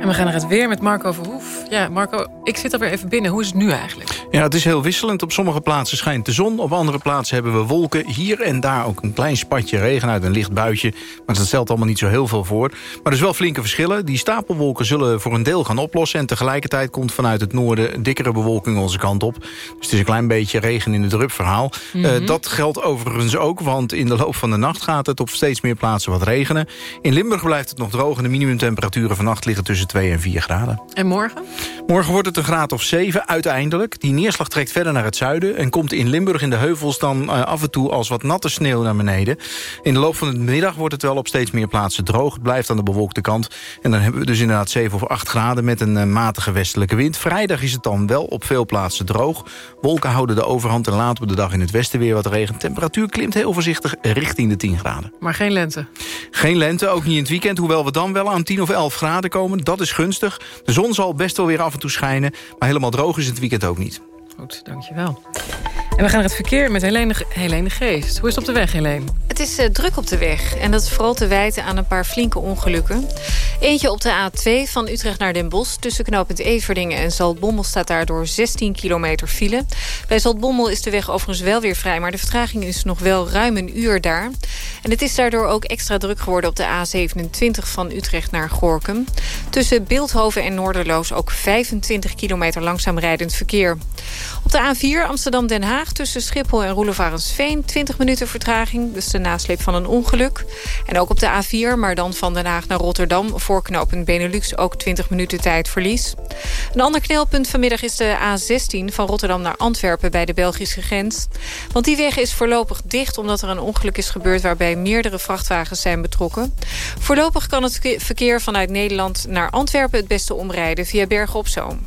En we gaan naar het weer met Marco Verhoef. Ja, Marco, ik zit er weer even binnen. Hoe is het nu eigenlijk? Ja, het is heel wisselend. Op sommige plaatsen schijnt de zon. Op andere plaatsen hebben we wolken. Hier en daar ook een klein spatje regen uit een licht buitje. Maar dat stelt allemaal niet zo heel veel voor. Maar er is wel flinke verschillen. Die stapelwolken zullen voor een deel gaan oplossen. En tegelijkertijd komt vanuit het noorden dikkere bewolking onze kant op. Dus het is een klein beetje regen in het drupverhaal. Mm -hmm. dat geldt overigens ook, want in de loop van de nacht gaat het op steeds meer plaatsen wat regenen. In Limburg blijft het nog droog en de minimumtemperaturen vannacht liggen tussen 2 en 4 graden. En morgen? Morgen wordt het een graad of 7 uiteindelijk. Die neerslag trekt verder naar het zuiden... en komt in Limburg in de heuvels dan uh, af en toe als wat natte sneeuw naar beneden. In de loop van de middag wordt het wel op steeds meer plaatsen droog. Het blijft aan de bewolkte kant. En dan hebben we dus inderdaad 7 of 8 graden met een uh, matige westelijke wind. Vrijdag is het dan wel op veel plaatsen droog. Wolken houden de overhand en later op de dag in het westen weer wat regen. Temperatuur klimt heel voorzichtig richting de 10 graden. Maar geen lente? Geen lente, ook niet in het weekend. Hoewel we dan wel aan 10 of 11 graden komen. Dat is gunstig. De zon zal best wel weer af en toe schijnen. Maar helemaal droog is het weekend ook niet. Goed, dankjewel. En we gaan naar het verkeer met Helene, Helene Geest. Hoe is het op de weg, Helene? Het is uh, druk op de weg. En dat is vooral te wijten aan een paar flinke ongelukken. Eentje op de A2 van Utrecht naar Den Bosch. Tussen knooppunt Everdingen en Zaltbommel staat daardoor 16 kilometer file. Bij Zaltbommel is de weg overigens wel weer vrij... maar de vertraging is nog wel ruim een uur daar. En het is daardoor ook extra druk geworden op de A27 van Utrecht naar Gorkum. Tussen Beeldhoven en Noorderloos ook 25 kilometer langzaam rijdend verkeer. Op de A4 Amsterdam-Den Haag tussen Schiphol en Roelevarensveen... 20 minuten vertraging, dus de nasleep van een ongeluk. En ook op de A4, maar dan van Den Haag naar Rotterdam... voorknopend Benelux ook 20 minuten tijdverlies. Een ander knelpunt vanmiddag is de A16 van Rotterdam naar Antwerpen... bij de Belgische grens. Want die weg is voorlopig dicht omdat er een ongeluk is gebeurd... waarbij meerdere vrachtwagens zijn betrokken. Voorlopig kan het verkeer vanuit Nederland naar Antwerpen... het beste omrijden via Bergen op Zoom.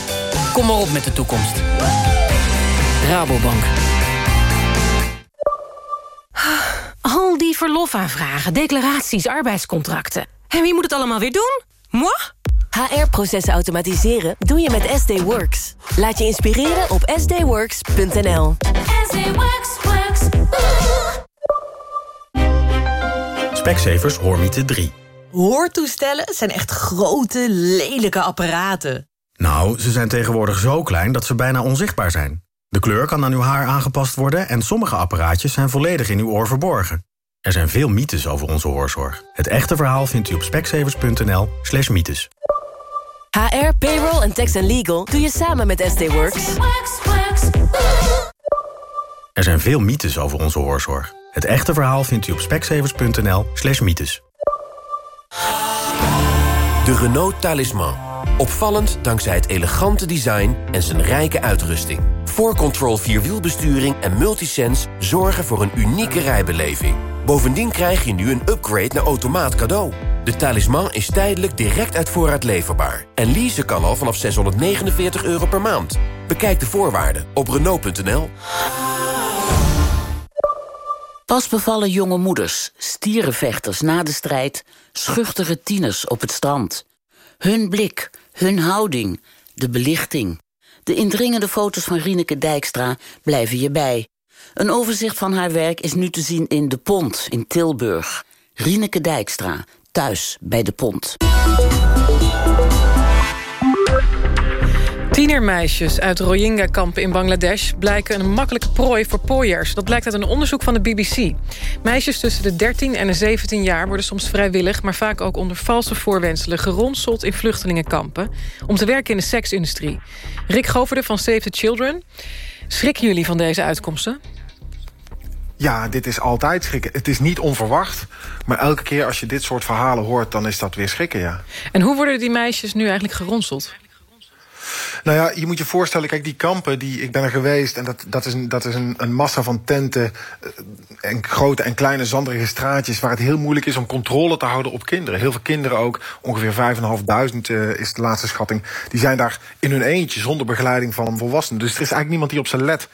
Kom maar op met de toekomst. Rabobank. Al die verlofaanvragen, declaraties, arbeidscontracten. En wie moet het allemaal weer doen? Moi? HR-processen automatiseren doe je met SD Works. Laat je inspireren op sdworks.nl. say works, works. Specsavers Hoormiete 3. Hoortoestellen zijn echt grote, lelijke apparaten. Nou, ze zijn tegenwoordig zo klein dat ze bijna onzichtbaar zijn. De kleur kan aan uw haar aangepast worden... en sommige apparaatjes zijn volledig in uw oor verborgen. Er zijn veel mythes over onze hoorzorg. Het echte verhaal vindt u op specsavers.nl slash mythes. HR, payroll en tax and legal doe je samen met SD Works. Er zijn veel mythes over onze hoorzorg. Het echte verhaal vindt u op specsavers.nl slash mythes. De Renault Talisman. Opvallend dankzij het elegante design en zijn rijke uitrusting. 4Control Vierwielbesturing en Multisense zorgen voor een unieke rijbeleving. Bovendien krijg je nu een upgrade naar automaat cadeau. De talisman is tijdelijk direct uit voorraad leverbaar. En leasen kan al vanaf 649 euro per maand. Bekijk de voorwaarden op Renault.nl. Pas bevallen jonge moeders, stierenvechters na de strijd... schuchtere tieners op het strand. Hun blik, hun houding, de belichting. De indringende foto's van Rieneke Dijkstra blijven je bij. Een overzicht van haar werk is nu te zien in De Pont in Tilburg. Rieneke Dijkstra, thuis bij De Pont. Tienermeisjes uit Rohingya-kampen in Bangladesh... blijken een makkelijke prooi voor pooiers. Dat blijkt uit een onderzoek van de BBC. Meisjes tussen de 13 en de 17 jaar worden soms vrijwillig... maar vaak ook onder valse voorwenselen geronseld in vluchtelingenkampen... om te werken in de seksindustrie. Rick Goverde van Save the Children. Schrikken jullie van deze uitkomsten? Ja, dit is altijd schrikken. Het is niet onverwacht. Maar elke keer als je dit soort verhalen hoort... dan is dat weer schrikken, ja. En hoe worden die meisjes nu eigenlijk geronseld? Nou ja, je moet je voorstellen, kijk, die kampen, die, ik ben er geweest... en dat, dat is, een, dat is een, een massa van tenten... eh, en grote en kleine zanderige straatjes... waar het heel moeilijk is om controle te houden op kinderen. Heel veel kinderen ook, ongeveer 5.500 uh, is de laatste schatting... die zijn daar in hun eentje, zonder begeleiding van volwassenen. Dus er is eigenlijk niemand die op ze let.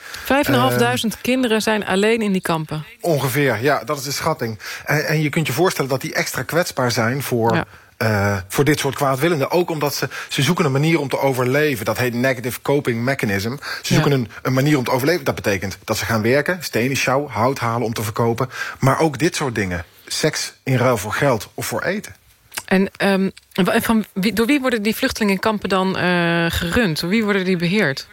5.500 kinderen zijn alleen in die kampen? Ongeveer, ja, dat is de schatting. En, en je kunt je voorstellen dat die extra kwetsbaar zijn voor... Ja. Uh, voor dit soort kwaadwillenden. Ook omdat ze, ze zoeken een manier om te overleven. Dat heet negative coping mechanism. Ze zoeken een, een manier om te overleven. Dat betekent dat ze gaan werken, stenen sjouw, hout halen om te verkopen. Maar ook dit soort dingen. Seks in ruil voor geld of voor eten. En um, van, wie, door wie worden die vluchtelingenkampen dan uh, gerund? Door wie worden die beheerd?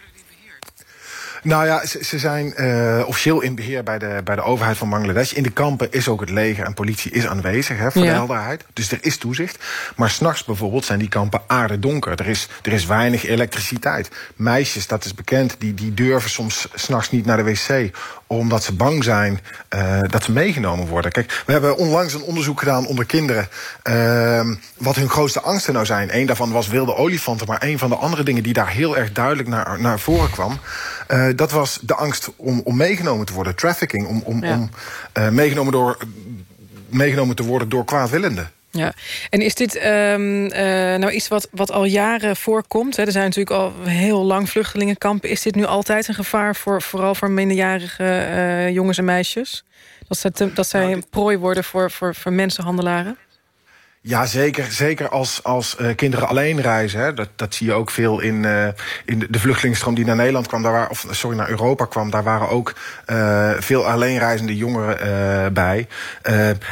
Nou ja, ze, ze zijn uh, officieel in beheer bij de, bij de overheid van Bangladesh. In de kampen is ook het leger en politie is aanwezig, hè, voor Ja. de helderheid. Dus er is toezicht. Maar s'nachts bijvoorbeeld zijn die kampen aardedonker. Er is, er is weinig elektriciteit. Meisjes, dat is bekend, die, die durven soms s'nachts niet naar de wc omdat ze bang zijn uh, dat ze meegenomen worden. Kijk, we hebben onlangs een onderzoek gedaan onder kinderen... Uh, wat hun grootste angsten nou zijn. Eén daarvan was wilde olifanten. Maar een van de andere dingen die daar heel erg duidelijk naar, naar voren kwam... Uh, dat was de angst om, om meegenomen te worden. Trafficking, om, om, Ja. om uh, meegenomen, door, meegenomen te worden door kwaadwillenden. Ja, en is dit um, uh, nou iets wat, wat al jaren voorkomt? Hè? Er zijn natuurlijk al heel lang vluchtelingenkampen. Is dit nu altijd een gevaar, voor, vooral voor minderjarige uh, jongens en meisjes? Dat, ze te, dat zij een prooi worden voor, voor, voor mensenhandelaren? Ja, zeker. Zeker als, als uh, kinderen alleen reizen. Hè. Dat, dat zie je ook veel in, uh, in de, de vluchtelingenstroom die naar Nederland kwam. Daar waren, of sorry, naar Europa kwam. Daar waren ook uh, veel alleenreizende jongeren bij.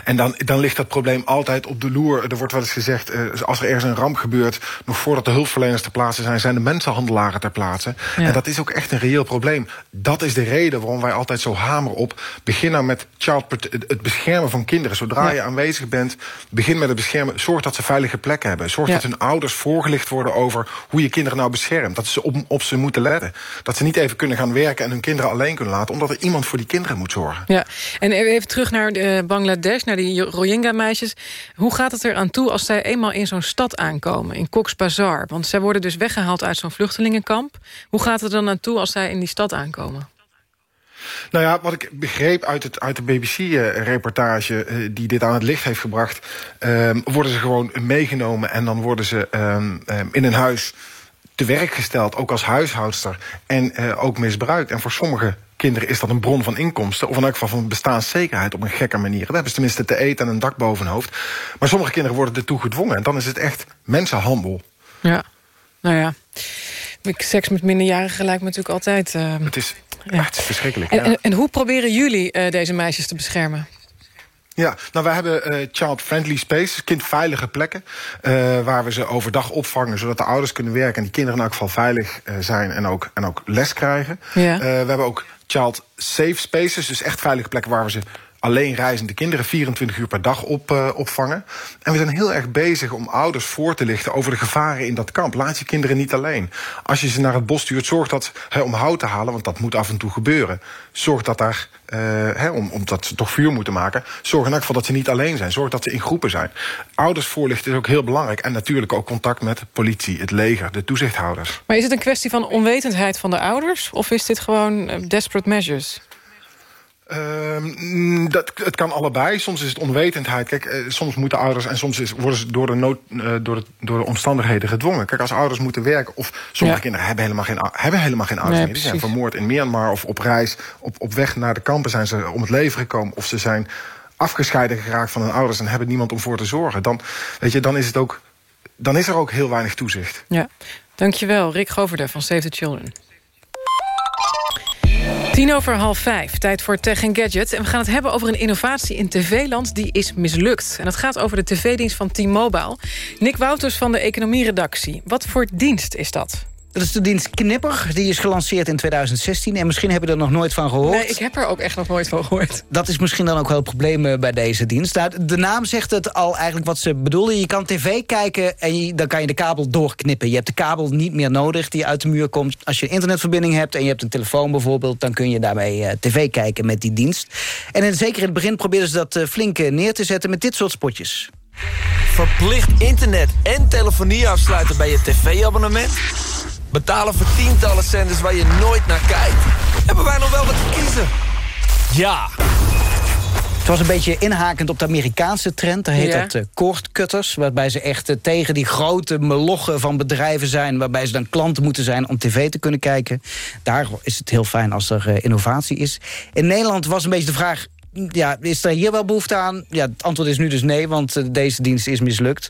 En dan, dan ligt dat probleem altijd op de loer. Er wordt wel eens gezegd, als er ergens een ramp gebeurt... nog voordat de hulpverleners ter plaatse zijn... zijn de mensenhandelaren ter plaatse. Ja. En dat is ook echt een reëel probleem. Dat is de reden waarom wij altijd zo hameren op... begin nou met child, het beschermen van kinderen. Zodra ja. je aanwezig bent, begin met het beschermen Zorg dat ze veilige plekken hebben. Zorg ja. dat hun ouders voorgelicht worden over hoe je kinderen nou beschermt. Dat ze op, op ze moeten letten. Dat ze niet even kunnen gaan werken en hun kinderen alleen kunnen laten. Omdat er iemand voor die kinderen moet zorgen. Ja, en even terug naar de Bangladesh, naar die Rohingya-meisjes. Hoe gaat het er aan toe als zij eenmaal in zo'n stad aankomen? In Cox's Bazar. Want zij worden dus weggehaald uit zo'n vluchtelingenkamp. Hoe gaat het er dan aan toe als zij in die stad aankomen? Nou ja, wat ik begreep uit, het, uit de BBC-reportage uh, die dit aan het licht heeft gebracht... Uh, worden ze gewoon meegenomen en dan worden ze uh, in een huis te werk gesteld, ook als huishoudster... en uh, ook misbruikt. En voor sommige kinderen is dat een bron van inkomsten... of in elk geval van bestaanszekerheid op een gekke manier. Dan hebben ze tenminste te eten en een dak boven hun hoofd. Maar sommige kinderen worden ertoe gedwongen. En dan is het echt mensenhandel. Ja, nou ja... Seks met minderjarigen lijkt me natuurlijk altijd... Uh... Het is Ja. het is verschrikkelijk. En, ja. en, en hoe proberen jullie eh, deze meisjes te beschermen? Ja, nou wij hebben uh, child-friendly spaces, kindveilige plekken... Uh, waar we ze overdag opvangen, zodat de ouders kunnen werken... en die kinderen in elk geval veilig uh, zijn en ook, en ook les krijgen. Ja. we hebben ook child-safe spaces, dus echt veilige plekken... waar we ze alleen reizende kinderen 24 uur per dag op, uh, opvangen. En we zijn heel erg bezig om ouders voor te lichten over de gevaren in dat kamp. Laat je kinderen niet alleen. Als je ze naar het bos stuurt, zorg dat om hout te halen, want dat moet af en toe gebeuren. Zorg dat daar, uh, om, omdat ze toch vuur moeten maken, zorg in elk geval dat ze niet alleen zijn. Zorg dat ze in groepen zijn. Ouders voorlichten is ook heel belangrijk. En natuurlijk ook contact met politie, het leger, de toezichthouders. Maar is het een kwestie van onwetendheid van de ouders? Of is dit gewoon uh, desperate measures? Uh, dat, het kan allebei. Soms is het onwetendheid. Kijk, uh, soms moeten ouders en soms is, worden ze door de, nood, uh, door, de, door de omstandigheden gedwongen. Kijk, als ouders moeten werken... of sommige ja. kinderen hebben helemaal geen, hebben helemaal geen ouders nee, meer. Die zijn vermoord in Myanmar of op reis. Op, op weg naar de kampen zijn ze om het leven gekomen. Of ze zijn afgescheiden geraakt van hun ouders... en hebben niemand om voor te zorgen. Dan, weet je, dan, is, het ook, dan is er ook heel weinig toezicht. Ja, dankjewel. Rick Goverde van Save the Children. Tien over half vijf, tijd voor Tech en Gadget. En we gaan het hebben over een innovatie in tv-land die is mislukt. En dat gaat over de tv-dienst van T-Mobile. Nick Wouters van de economieredactie. Wat voor dienst is dat? Dat is de dienst Knipper. Die is gelanceerd in 2016. En misschien hebben we er nog nooit van gehoord. Nee, ik heb er ook echt nog nooit van gehoord. Dat is misschien dan ook wel het probleem bij deze dienst. Nou, de naam zegt het al eigenlijk wat ze bedoelen. Je kan tv kijken en je, dan kan je de kabel doorknippen. Je hebt de kabel niet meer nodig die uit de muur komt. Als je een internetverbinding hebt en je hebt een telefoon bijvoorbeeld... dan kun je daarmee uh, tv kijken met die dienst. En in, zeker in het begin probeerden ze dat uh, flink neer te zetten met dit soort spotjes. Verplicht internet en telefonie afsluiten bij je tv-abonnement? Betalen voor tientallen zenders waar je nooit naar kijkt. Hebben wij nog wel wat te kiezen? Ja. Het was een beetje inhakend op de Amerikaanse trend. Daar heet Ja. dat uh, koordcutters. Waarbij ze echt uh, tegen die grote melochen van bedrijven zijn. Waarbij ze dan klanten moeten zijn om tv te kunnen kijken. Daar is het heel fijn als er uh, innovatie is. In Nederland was een beetje de vraag... Ja, is er hier wel behoefte aan? Ja, het antwoord is nu dus nee, want uh, deze dienst is mislukt.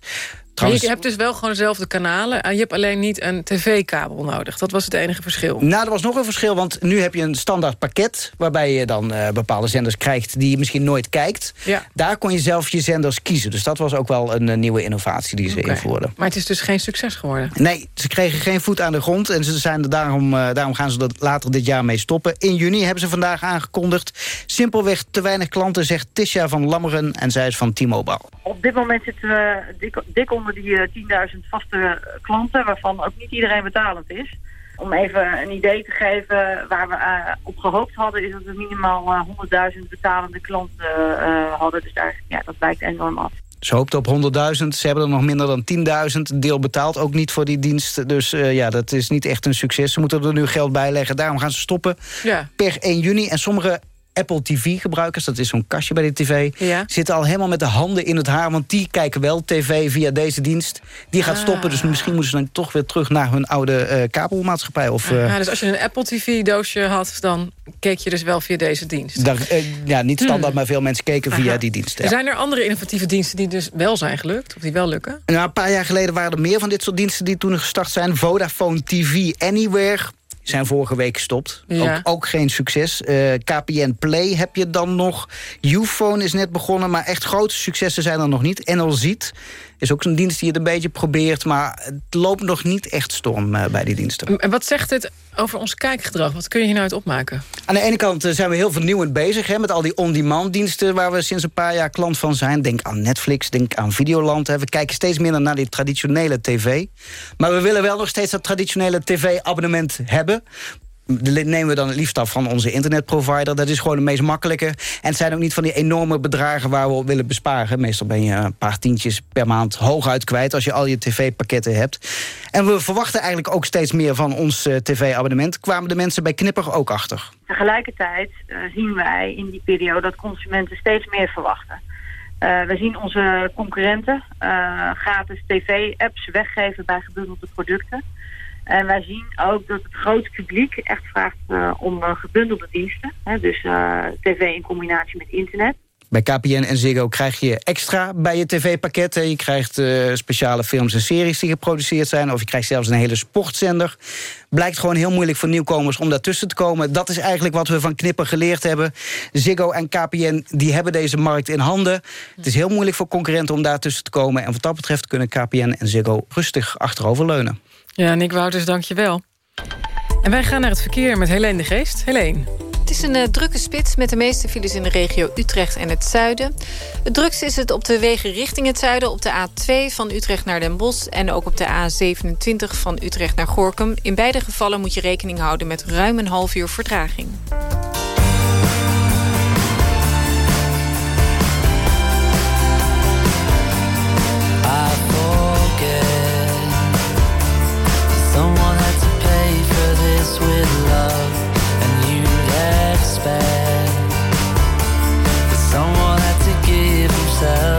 Je hebt dus wel gewoon dezelfde kanalen. en Je hebt alleen niet een tv-kabel nodig. Dat was het enige verschil. Nou, er was nog een verschil, want nu heb je een standaard pakket... waarbij je dan uh, bepaalde zenders krijgt die je misschien nooit kijkt. Ja. Daar kon je zelf je zenders kiezen. Dus dat was ook wel een uh, nieuwe innovatie die ze Oké. invoerden. Maar het is dus geen succes geworden. Nee, ze kregen geen voet aan de grond. En ze zijn er daarom, uh, daarom gaan ze er later dit jaar mee stoppen. In juni hebben ze vandaag aangekondigd. Simpelweg te weinig klanten, zegt Tisha van Lammeren. En zij is van T-Mobile. Op dit moment zitten we dik, dik onder die uh, 10.000 vaste klanten, waarvan ook niet iedereen betalend is. Om even een idee te geven waar we uh, op gehoopt hadden, is dat we minimaal uh, 100.000 betalende klanten uh, hadden. Dus daar, ja, dat wijkt enorm af. Ze hoopten op 100.000. Ze hebben er nog minder dan 10.000. Een deel betaalt ook niet voor die dienst. Dus uh, ja, dat is niet echt een succes. Ze moeten er nu geld bij leggen. Daarom gaan ze stoppen ja. per 1 juni. En sommige Apple TV-gebruikers, dat is zo'n kastje bij de tv... Ja. zitten al helemaal met de handen in het haar... want die kijken wel tv via deze dienst. Die gaat Ah. stoppen, dus misschien moeten ze dan toch weer terug... naar hun oude uh, kabelmaatschappij. Of, uh, ja, dus als je een Apple TV-doosje had... dan keek je dus wel via deze dienst. Uh, ja, niet standaard, hmm. maar veel mensen keken via die dienst. Ja. Zijn er andere innovatieve diensten die dus wel zijn gelukt? Of die wel lukken? Nou, een paar jaar geleden waren er meer van dit soort diensten... die toen gestart zijn. Vodafone TV Anywhere zijn vorige week gestopt. Ja. Ook, ook, geen succes. Uh, KPN Play heb je dan nog. Ufone is net begonnen, maar echt grote successen zijn er nog niet. NL Ziet is ook zo'n dienst die het een beetje probeert... maar het loopt nog niet echt storm uh, bij die diensten. En wat zegt dit over ons kijkgedrag? Wat kun je hier nou uit opmaken? Aan de ene kant uh, zijn we heel vernieuwend bezig... Hè, met al die on-demand diensten waar we sinds een paar jaar klant van zijn. Denk aan Netflix, denk aan Videoland. Hè. We kijken steeds minder naar die traditionele tv. Maar we willen wel nog steeds dat traditionele tv-abonnement hebben nemen we dan het liefst af van onze internetprovider. Dat is gewoon de meest makkelijke. En het zijn ook niet van die enorme bedragen waar we op willen besparen. Meestal ben je een paar tientjes per maand hooguit kwijt... als je al je tv-pakketten hebt. En we verwachten eigenlijk ook steeds meer van ons uh, tv-abonnement. Kwamen de mensen bij Knipper ook achter. Tegelijkertijd uh, zien wij in die periode dat consumenten steeds meer verwachten. Uh, we zien onze concurrenten gratis tv-apps weggeven bij gebundelde producten... En wij zien ook dat het grote publiek echt vraagt uh, om uh, gebundelde diensten. Hè, dus uh, tv in combinatie met internet. Bij KPN en Ziggo krijg je extra bij je tv-pakket. Je krijgt speciale films en series die geproduceerd zijn... of je krijgt zelfs een hele sportzender. Blijkt gewoon heel moeilijk voor nieuwkomers om daartussen te komen. Dat is eigenlijk wat we van Knippen geleerd hebben. Ziggo en KPN die hebben deze markt in handen. Het is heel moeilijk voor concurrenten om daartussen te komen. En wat dat betreft kunnen KPN en Ziggo rustig achteroverleunen. Ja, Nick Wouters, dank je wel. En wij gaan naar het verkeer met Helene de Geest. Helene. Het is een uh, drukke spits met de meeste files in de regio Utrecht en het zuiden. Het drukste is het op de wegen richting het zuiden... op de A2 van Utrecht naar Den Bosch... en ook op de A27 van Utrecht naar Gorkum. In beide gevallen moet je rekening houden met ruim een half uur vertraging. myself.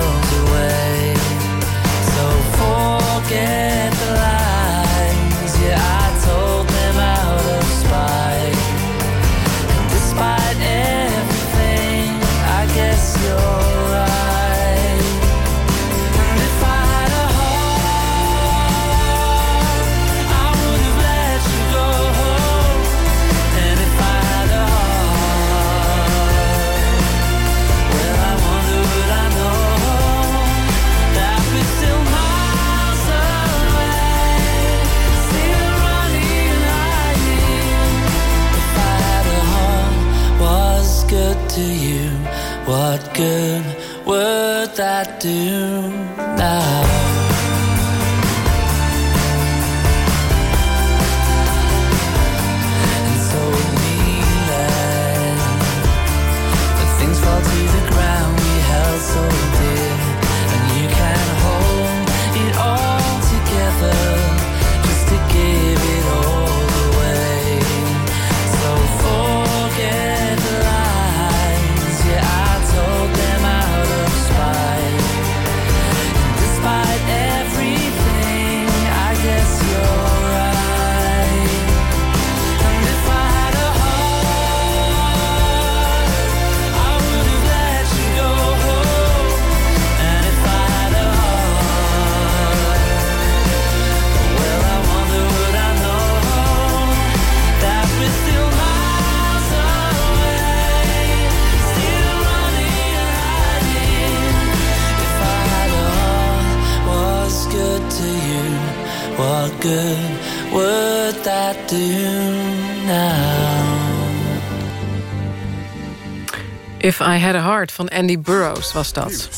I Had a Heart van Andy Burroughs was dat.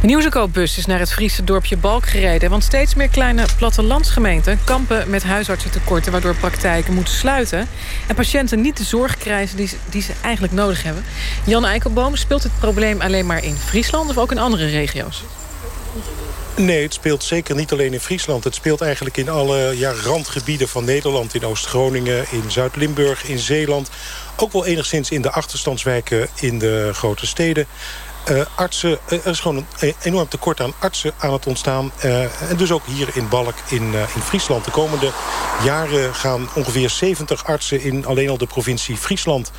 De Nieuws is naar het Friese dorpje Balk gereden... want steeds meer kleine plattelandsgemeenten kampen met huisartsentekorten... waardoor praktijken moeten sluiten... en patiënten niet de zorg krijgen die, die ze eigenlijk nodig hebben. Jan Eikelboom, speelt het probleem alleen maar in Friesland... of ook in andere regio's? Nee, het speelt zeker niet alleen in Friesland. Het speelt eigenlijk in alle randgebieden van Nederland. In Oost-Groningen, in Zuid-Limburg, in Zeeland. Ook wel enigszins in de achterstandswijken in de grote steden. Uh, artsen, uh, er is gewoon een enorm tekort aan artsen aan het ontstaan. En dus ook hier in Balk in, in Friesland. De komende jaren gaan ongeveer 70 artsen in alleen al de provincie Friesland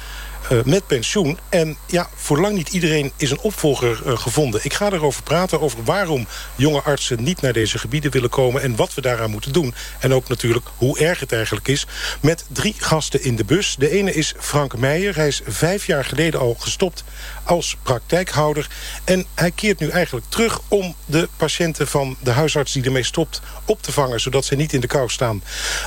uh, met pensioen. En ja, voor lang niet iedereen is een opvolger uh, gevonden. Ik ga erover praten, over waarom jonge artsen niet naar deze gebieden willen komen... en wat we daaraan moeten doen. En ook natuurlijk hoe erg het eigenlijk is. Met drie gasten in de bus. De ene is Frank Meijer. Hij is vijf jaar geleden al gestopt als praktijkhouder. En hij keert nu eigenlijk terug om de patiënten van de huisarts die ermee stopt op te vangen, zodat ze niet in de kou staan.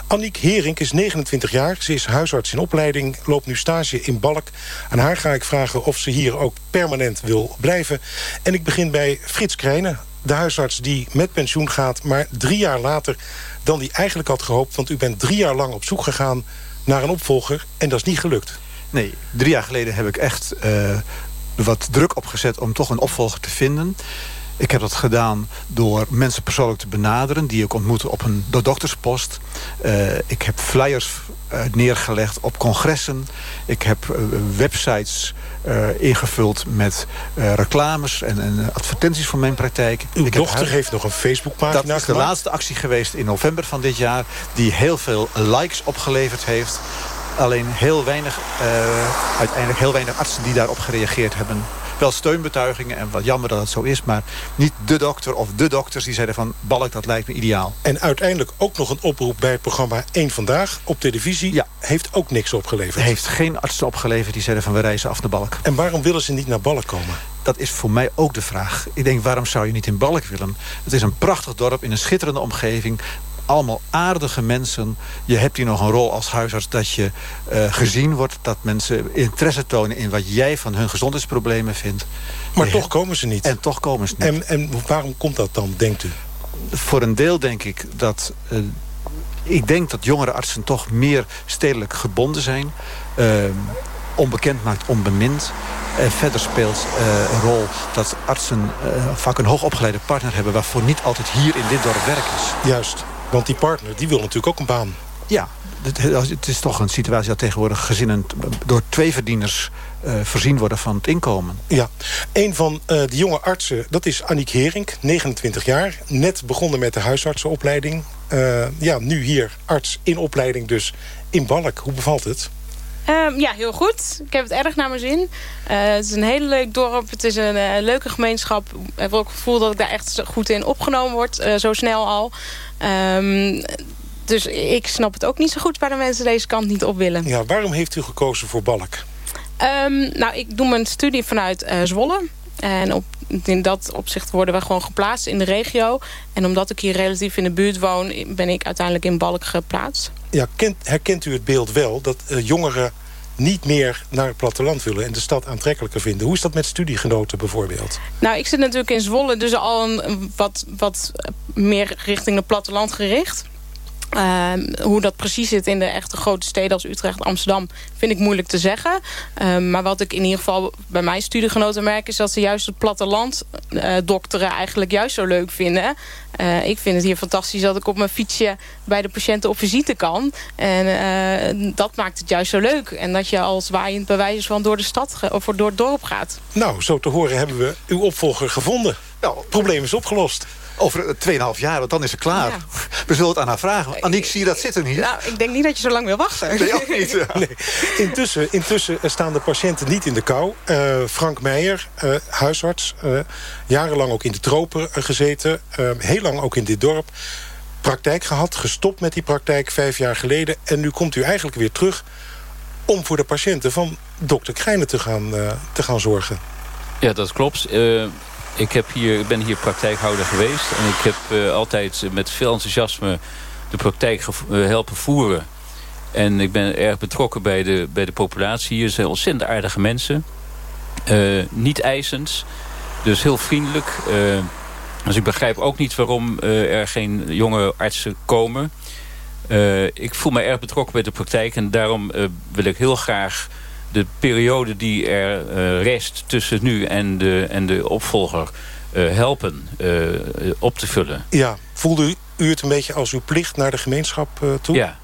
Anniek Herink is 29 jaar. Ze is huisarts in opleiding, loopt nu stage in Balk. Aan haar ga ik vragen of ze hier ook permanent wil blijven. En ik begin bij Frits Krijnen, de huisarts die met pensioen gaat... maar drie jaar later dan hij eigenlijk had gehoopt. Want u bent drie jaar lang op zoek gegaan naar een opvolger en dat is niet gelukt. Nee, drie jaar geleden heb ik echt uh, wat druk opgezet om toch een opvolger te vinden. Ik heb dat gedaan door mensen persoonlijk te benaderen... die ik ontmoette op een dokterspost. Uh, ik heb flyers uh, neergelegd op congressen. Ik heb uh, websites ingevuld met reclames en, en, advertenties voor mijn praktijk. Uw ik dochter heb heeft nog een Facebookpagina Dat is de laatste actie geweest in november van dit jaar... die heel veel likes opgeleverd heeft. Alleen heel weinig, uh, uiteindelijk heel weinig artsen die daarop gereageerd hebben wel steunbetuigingen en wat jammer dat het zo is... maar niet de dokter of de dokters die zeiden van... Balk, dat lijkt me ideaal. En uiteindelijk ook nog een oproep bij het programma 1 Vandaag op televisie... Ja. heeft ook niks opgeleverd. Heeft geen artsen opgeleverd die zeiden van we reizen af naar Balk. En waarom willen ze niet naar Balk komen? Dat is voor mij ook de vraag. Ik denk, waarom zou je niet in Balk willen? Het is een prachtig dorp in een schitterende omgeving allemaal aardige mensen. Je hebt hier nog een rol als huisarts dat je uh, gezien wordt... dat mensen interesse tonen in wat jij van hun gezondheidsproblemen vindt. Maar toch komen ze niet. En toch komen ze niet. En, en waarom komt dat dan, denkt u? Voor een deel denk ik dat... Uh, ik denk dat jongere artsen toch meer stedelijk gebonden zijn. Uh, onbekend maakt onbemind. En verder speelt uh, een rol dat artsen vaak een hoogopgeleide partner hebben... waarvoor niet altijd hier in dit dorp werk is. Juist. Want die partner die wil natuurlijk ook een baan. Ja, het is toch een situatie dat tegenwoordig gezinnen door twee verdieners uh, voorzien worden van het inkomen. Ja, een van uh, de jonge artsen, dat is Annick Herink, 29 jaar. Net begonnen met de huisartsenopleiding. Uh, ja, nu hier arts in opleiding dus in Balk. Hoe bevalt het? Um, ja, heel goed. Ik heb het erg naar mijn zin. Uh, het is een heel leuk dorp. Het is een uh, leuke gemeenschap. Ik heb ook het gevoel dat ik daar echt goed in opgenomen word. Uh, zo snel al. Um, dus ik snap het ook niet zo goed waar de mensen deze kant niet op willen. Ja, waarom heeft u gekozen voor Balk? Um, nou, ik doe mijn studie vanuit Zwolle. En op, in dat opzicht worden we gewoon geplaatst in de regio. En omdat ik hier relatief in de buurt woon... ben ik uiteindelijk in Balk geplaatst. Ja, kent, herkent u het beeld wel dat uh, jongeren niet meer naar het platteland willen... en de stad aantrekkelijker vinden? Hoe is dat met studiegenoten bijvoorbeeld? Nou, ik zit natuurlijk in Zwolle, dus al een, wat, wat meer richting het platteland gericht... Uh, hoe dat precies zit in de echte grote steden als Utrecht, Amsterdam... vind ik moeilijk te zeggen. Uh, maar wat ik in ieder geval bij mijn studiegenoten merk... is dat ze juist het platteland uh, dokteren eigenlijk juist zo leuk vinden. Uh, ik vind het hier fantastisch dat ik op mijn fietsje bij de patiënten op visite kan. En uh, dat maakt het juist zo leuk. En dat je als waaiend bewijs van door de stad of door het dorp gaat. Nou, zo te horen hebben we uw opvolger gevonden. Nou, het probleem is opgelost. Over 2,5 jaar, want dan is ze klaar. Ja. We zullen het aan haar vragen. Aniek, zie je dat zitten hier? Nou, ik denk niet dat je zo lang wil wachten. Nee, ook niet. Ja. Nee. Intussen, intussen staan de patiënten niet in de kou. Uh, Frank Meijer, uh, huisarts, uh, jarenlang ook in de tropen gezeten. heel lang ook in dit dorp. Praktijk gehad, gestopt met die praktijk vijf jaar geleden. En nu komt u eigenlijk weer terug om voor de patiënten van dokter Krijnen te gaan, te gaan zorgen. Ja, dat klopt. Ik, heb hier, ben hier praktijkhouder geweest. En ik heb uh, altijd met veel enthousiasme de praktijk uh, helpen voeren. En ik ben erg betrokken bij de, bij de populatie. Hier zijn ontzettend aardige mensen. Uh, niet eisend. Dus heel vriendelijk. dus ik begrijp ook niet waarom er geen jonge artsen komen. ik voel me erg betrokken bij de praktijk. En daarom wil ik heel graag de periode die er uh, rest tussen nu en de, en de opvolger uh, helpen uh, op te vullen. Ja, voelde u het een beetje als uw plicht naar de gemeenschap toe? Ja,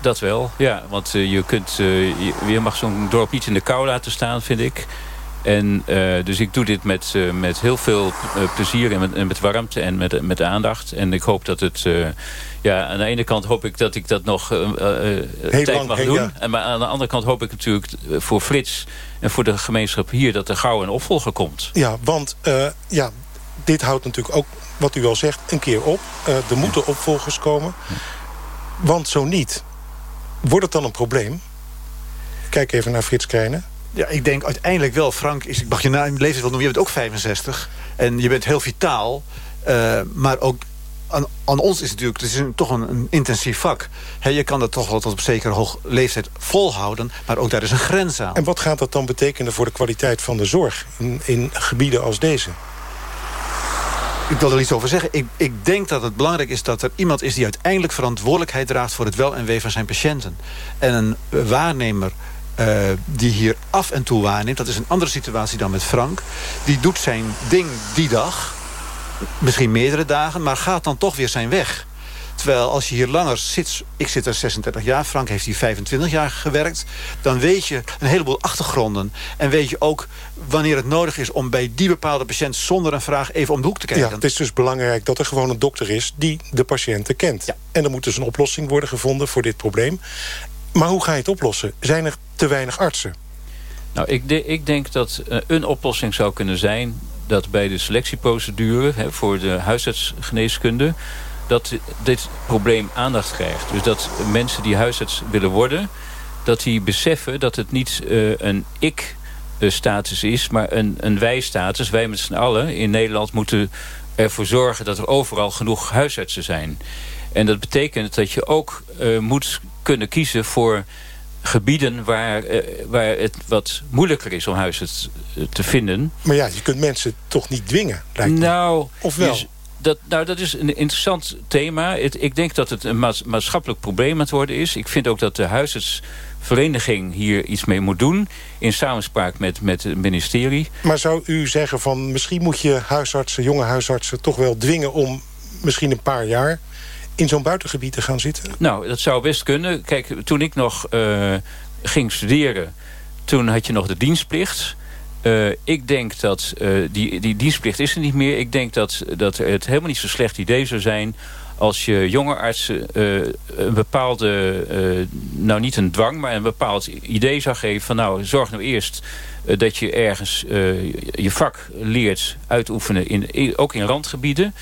dat wel. Ja, want je, kunt, je, je, mag zo'n dorp niet in de kou laten staan, vind ik. En dus ik doe dit met, met heel veel plezier en met, en met warmte en met, met aandacht. En ik hoop dat het ja, aan de ene kant hoop ik dat ik dat nog tijd lang, mag doen. En, maar aan de andere kant hoop ik natuurlijk voor Frits en voor de gemeenschap hier... dat er gauw een opvolger komt. Ja, want ja, dit houdt natuurlijk ook, wat u al zegt, een keer op. er moeten opvolgers komen. Want zo niet, wordt het dan een probleem? Kijk even naar Frits Krijnen. Ja, ik denk uiteindelijk wel, Frank, is, ik mag je naam leeftijd wel noemen, je bent ook 65. En je bent heel vitaal. Uh, maar ook aan, aan, ons is het natuurlijk, het is toch een, een intensief vak. je kan dat toch wel tot op zekere hoog leeftijd volhouden, maar ook daar is een grens aan. En wat gaat dat dan betekenen voor de kwaliteit van de zorg in, in gebieden als deze? Ik wil er iets over zeggen. Ik, ik, denk dat het belangrijk is dat er iemand is... die uiteindelijk verantwoordelijkheid draagt voor het wel en wee van zijn patiënten. En een waarnemer uh, die hier af en toe waarneemt... dat is een andere situatie dan met Frank. Die doet zijn ding die dag misschien meerdere dagen, maar gaat dan toch weer zijn weg. Terwijl als je hier langer zit, ik zit er 36 jaar, Frank heeft hier 25 jaar gewerkt... dan weet je een heleboel achtergronden. En weet je ook wanneer het nodig is om bij die bepaalde patiënt... zonder een vraag even om de hoek te kijken. Ja, het is dus belangrijk dat er gewoon een dokter is die de patiënten kent. Ja. En er moet dus een oplossing worden gevonden voor dit probleem. Maar hoe ga je het oplossen? Zijn er te weinig artsen? Nou, ik, ik denk dat uh, een oplossing zou kunnen zijn... dat bij de selectieprocedure hè, voor de huisartsgeneeskunde... dat dit probleem aandacht krijgt. Dus dat mensen die huisarts willen worden... dat die beseffen dat het niet uh, een ik-status is... maar een, een wij-status. Wij met z'n allen in Nederland moeten ervoor zorgen... dat er overal genoeg huisartsen zijn. En dat betekent dat je ook uh, moet kunnen kiezen voor gebieden waar, uh, waar het wat moeilijker is om huizen te vinden. Maar ja, je kunt mensen toch niet dwingen, lijkt nou, Of wel? Dus dat, nou, dat is een interessant thema. Het, ik denk dat het een maats maatschappelijk probleem aan het worden is. Ik vind ook dat de huisartsvereniging hier iets mee moet doen... in samenspraak met, met het ministerie. Maar zou u zeggen van misschien moet je huisartsen, jonge huisartsen... toch wel dwingen om misschien een paar jaar in zo'n buitengebied te gaan zitten? Nou, dat zou best kunnen. Kijk, toen ik nog uh, ging studeren... toen had je nog de dienstplicht... Uh, ik denk dat uh, die, die dienstplicht is er niet meer. Ik denk dat, dat het helemaal niet zo slecht idee zou zijn als je jonge artsen een bepaalde, nou niet een dwang, maar een bepaald idee zou geven van nou zorg nou eerst dat je ergens je vak leert uitoefenen, in, ook in randgebieden.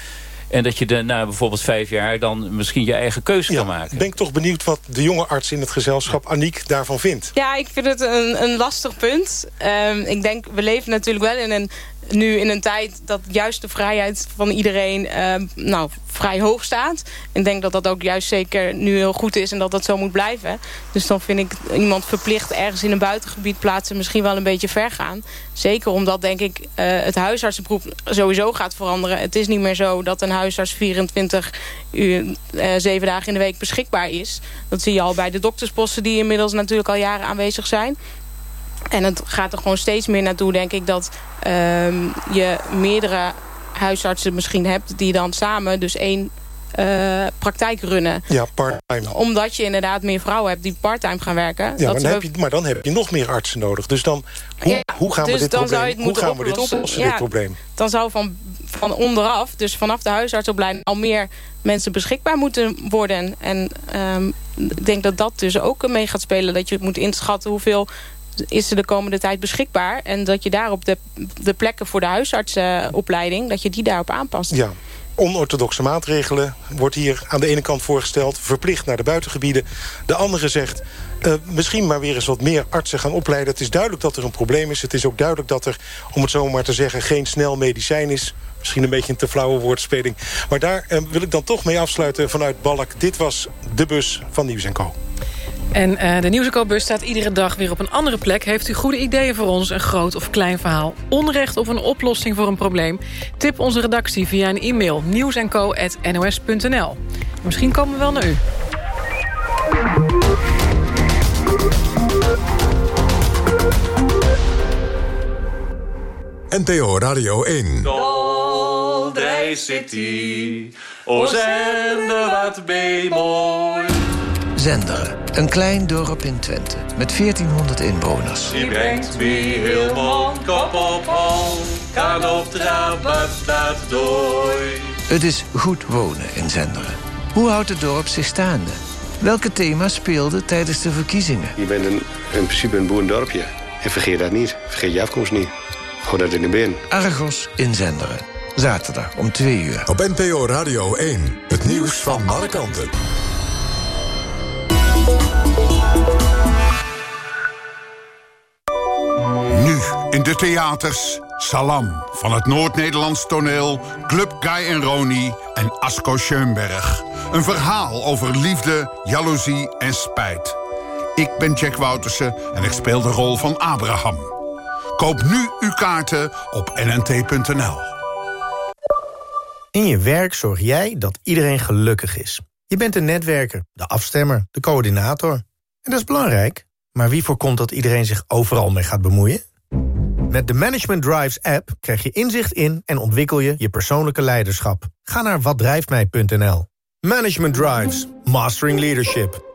En dat je na bijvoorbeeld vijf jaar dan misschien je eigen keuze ja, kan maken. ben ik toch benieuwd wat de jonge arts in het gezelschap, Aniek, daarvan vindt. Ja, ik vind het een, een lastig punt. Um, ik denk, we leven natuurlijk wel in een nu in een tijd dat juist de vrijheid van iedereen uh, nou, vrij hoog staat. Ik denk dat dat ook juist zeker nu heel goed is en dat dat zo moet blijven. Dus dan vind ik iemand verplicht ergens in een buitengebied plaatsen misschien wel een beetje ver gaan. Zeker omdat denk ik uh, het huisartsenberoep sowieso gaat veranderen. Het is niet meer zo dat een huisarts 24 uur, uh, 7 dagen in de week beschikbaar is. Dat zie je al bij de doktersposten die inmiddels natuurlijk al jaren aanwezig zijn. En het gaat er gewoon steeds meer naartoe, denk ik, dat um, je meerdere huisartsen misschien hebt... die dan samen dus één uh, praktijk runnen. Ja, part-time. Omdat je inderdaad meer vrouwen hebt die part-time gaan werken. Ja, maar, dan heb je, maar dan heb je nog meer artsen nodig. Dus dan, hoe, ja, hoe gaan, dus we, dit probleem, hoe gaan we dit oplossen, ja, dit probleem? Dan zou van, van onderaf, dus vanaf de huisartsopleiding... al meer mensen beschikbaar moeten worden. En um, ik denk dat dat dus ook mee gaat spelen. Dat je moet inschatten hoeveel is er de komende tijd beschikbaar. En dat je daarop de, de plekken voor de huisartsenopleiding... dat je die daarop aanpast. Ja, onorthodoxe maatregelen wordt hier aan de ene kant voorgesteld. Verplicht naar de buitengebieden. De andere zegt... Uh, misschien maar weer eens wat meer artsen gaan opleiden. Het is duidelijk dat er een probleem is. Het is ook duidelijk dat er, om het zo maar te zeggen... geen snel medicijn is. Misschien een beetje een te flauwe woordspeling. Maar daar uh, wil ik dan toch mee afsluiten vanuit Balk. Dit was de bus van Nieuws Co. En uh, de Nieuwsco-bus staat iedere dag weer op een andere plek. Heeft u goede ideeën voor ons, een groot of klein verhaal... onrecht of een oplossing voor een probleem? Tip onze redactie via een e-mail nieuwsenco.nos.nl. Misschien komen we wel naar u. NPO Radio 1. Daldij City, o zender wat mooi. Zenderen, een klein dorp in Twente met 1400 inwoners. Die brengt me heel mondkap op hol, kan op dat dooi. Het is goed wonen in Zenderen. Hoe houdt het dorp zich staande? Welke thema's speelden tijdens de verkiezingen? Je bent een, in principe een boerendorpje. En vergeet dat niet. Vergeet je afkomst niet. Hou dat in de bin. Argos in Zenderen. Zaterdag om 2 uur. Op NPO Radio 1. Het nieuws van alle kanten. In de theaters Salam van het Noord-Nederlands toneel... Club Guy en Roni en Asko Schoenberg. Een verhaal over liefde, jaloezie en spijt. Ik ben Jack Woutersen en ik speel de rol van Abraham. Koop nu uw kaarten op nnt.nl. In je werk zorg jij dat iedereen gelukkig is. Je bent de netwerker, de afstemmer, de coördinator. En dat is belangrijk. Maar wie voorkomt dat iedereen zich overal mee gaat bemoeien? Met de Management Drives app krijg je inzicht in en ontwikkel je je persoonlijke leiderschap. Ga naar watdrijftmij.nl. Management Drives. Mastering Leadership.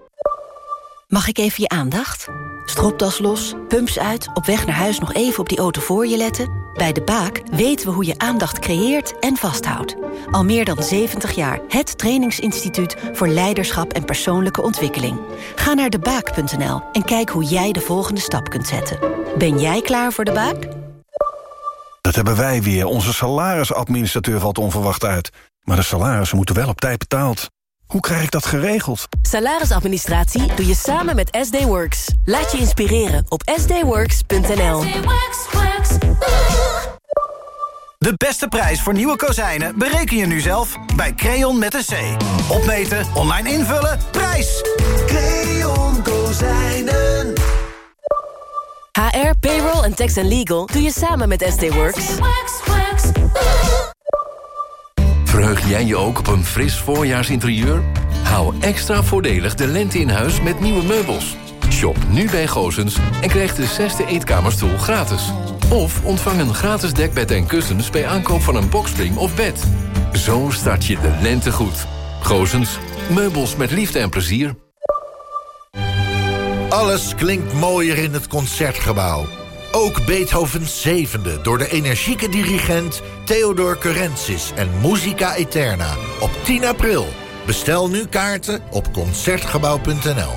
Mag ik even je aandacht? Stropdas los, pumps uit, op weg naar huis nog even op die auto voor je letten... Bij De Baak weten we hoe je aandacht creëert en vasthoudt. Al meer dan 70 jaar het trainingsinstituut voor leiderschap en persoonlijke ontwikkeling. Ga naar debaak.nl en kijk hoe jij de volgende stap kunt zetten. Ben jij klaar voor De Baak? Dat hebben wij weer. Onze salarisadministrateur valt onverwacht uit. Maar de salarissen moeten wel op tijd betaald. Hoe krijg ik dat geregeld? Salarisadministratie doe je samen met SD Works. Laat je inspireren op sdworks.nl. De beste prijs voor nieuwe kozijnen bereken je nu zelf bij Creon met een C. Opmeten, online invullen, prijs! Creon Kozijnen. HR, payroll en tax and legal doe je samen met SD Works. Verheug jij je ook op een fris voorjaarsinterieur? Hou extra voordelig de lente in huis met nieuwe meubels. Shop nu bij Goosens en krijg de zesde eetkamerstoel gratis. Of ontvang een gratis dekbed en kussens bij aankoop van een boxspring of bed. Zo start je de lente goed. Goosens, meubels met liefde en plezier. Alles klinkt mooier in het Concertgebouw. Ook Beethovens zevende door de energieke dirigent Theodor Curensis en Musica Eterna op 10 april. Bestel nu kaarten op Concertgebouw.nl.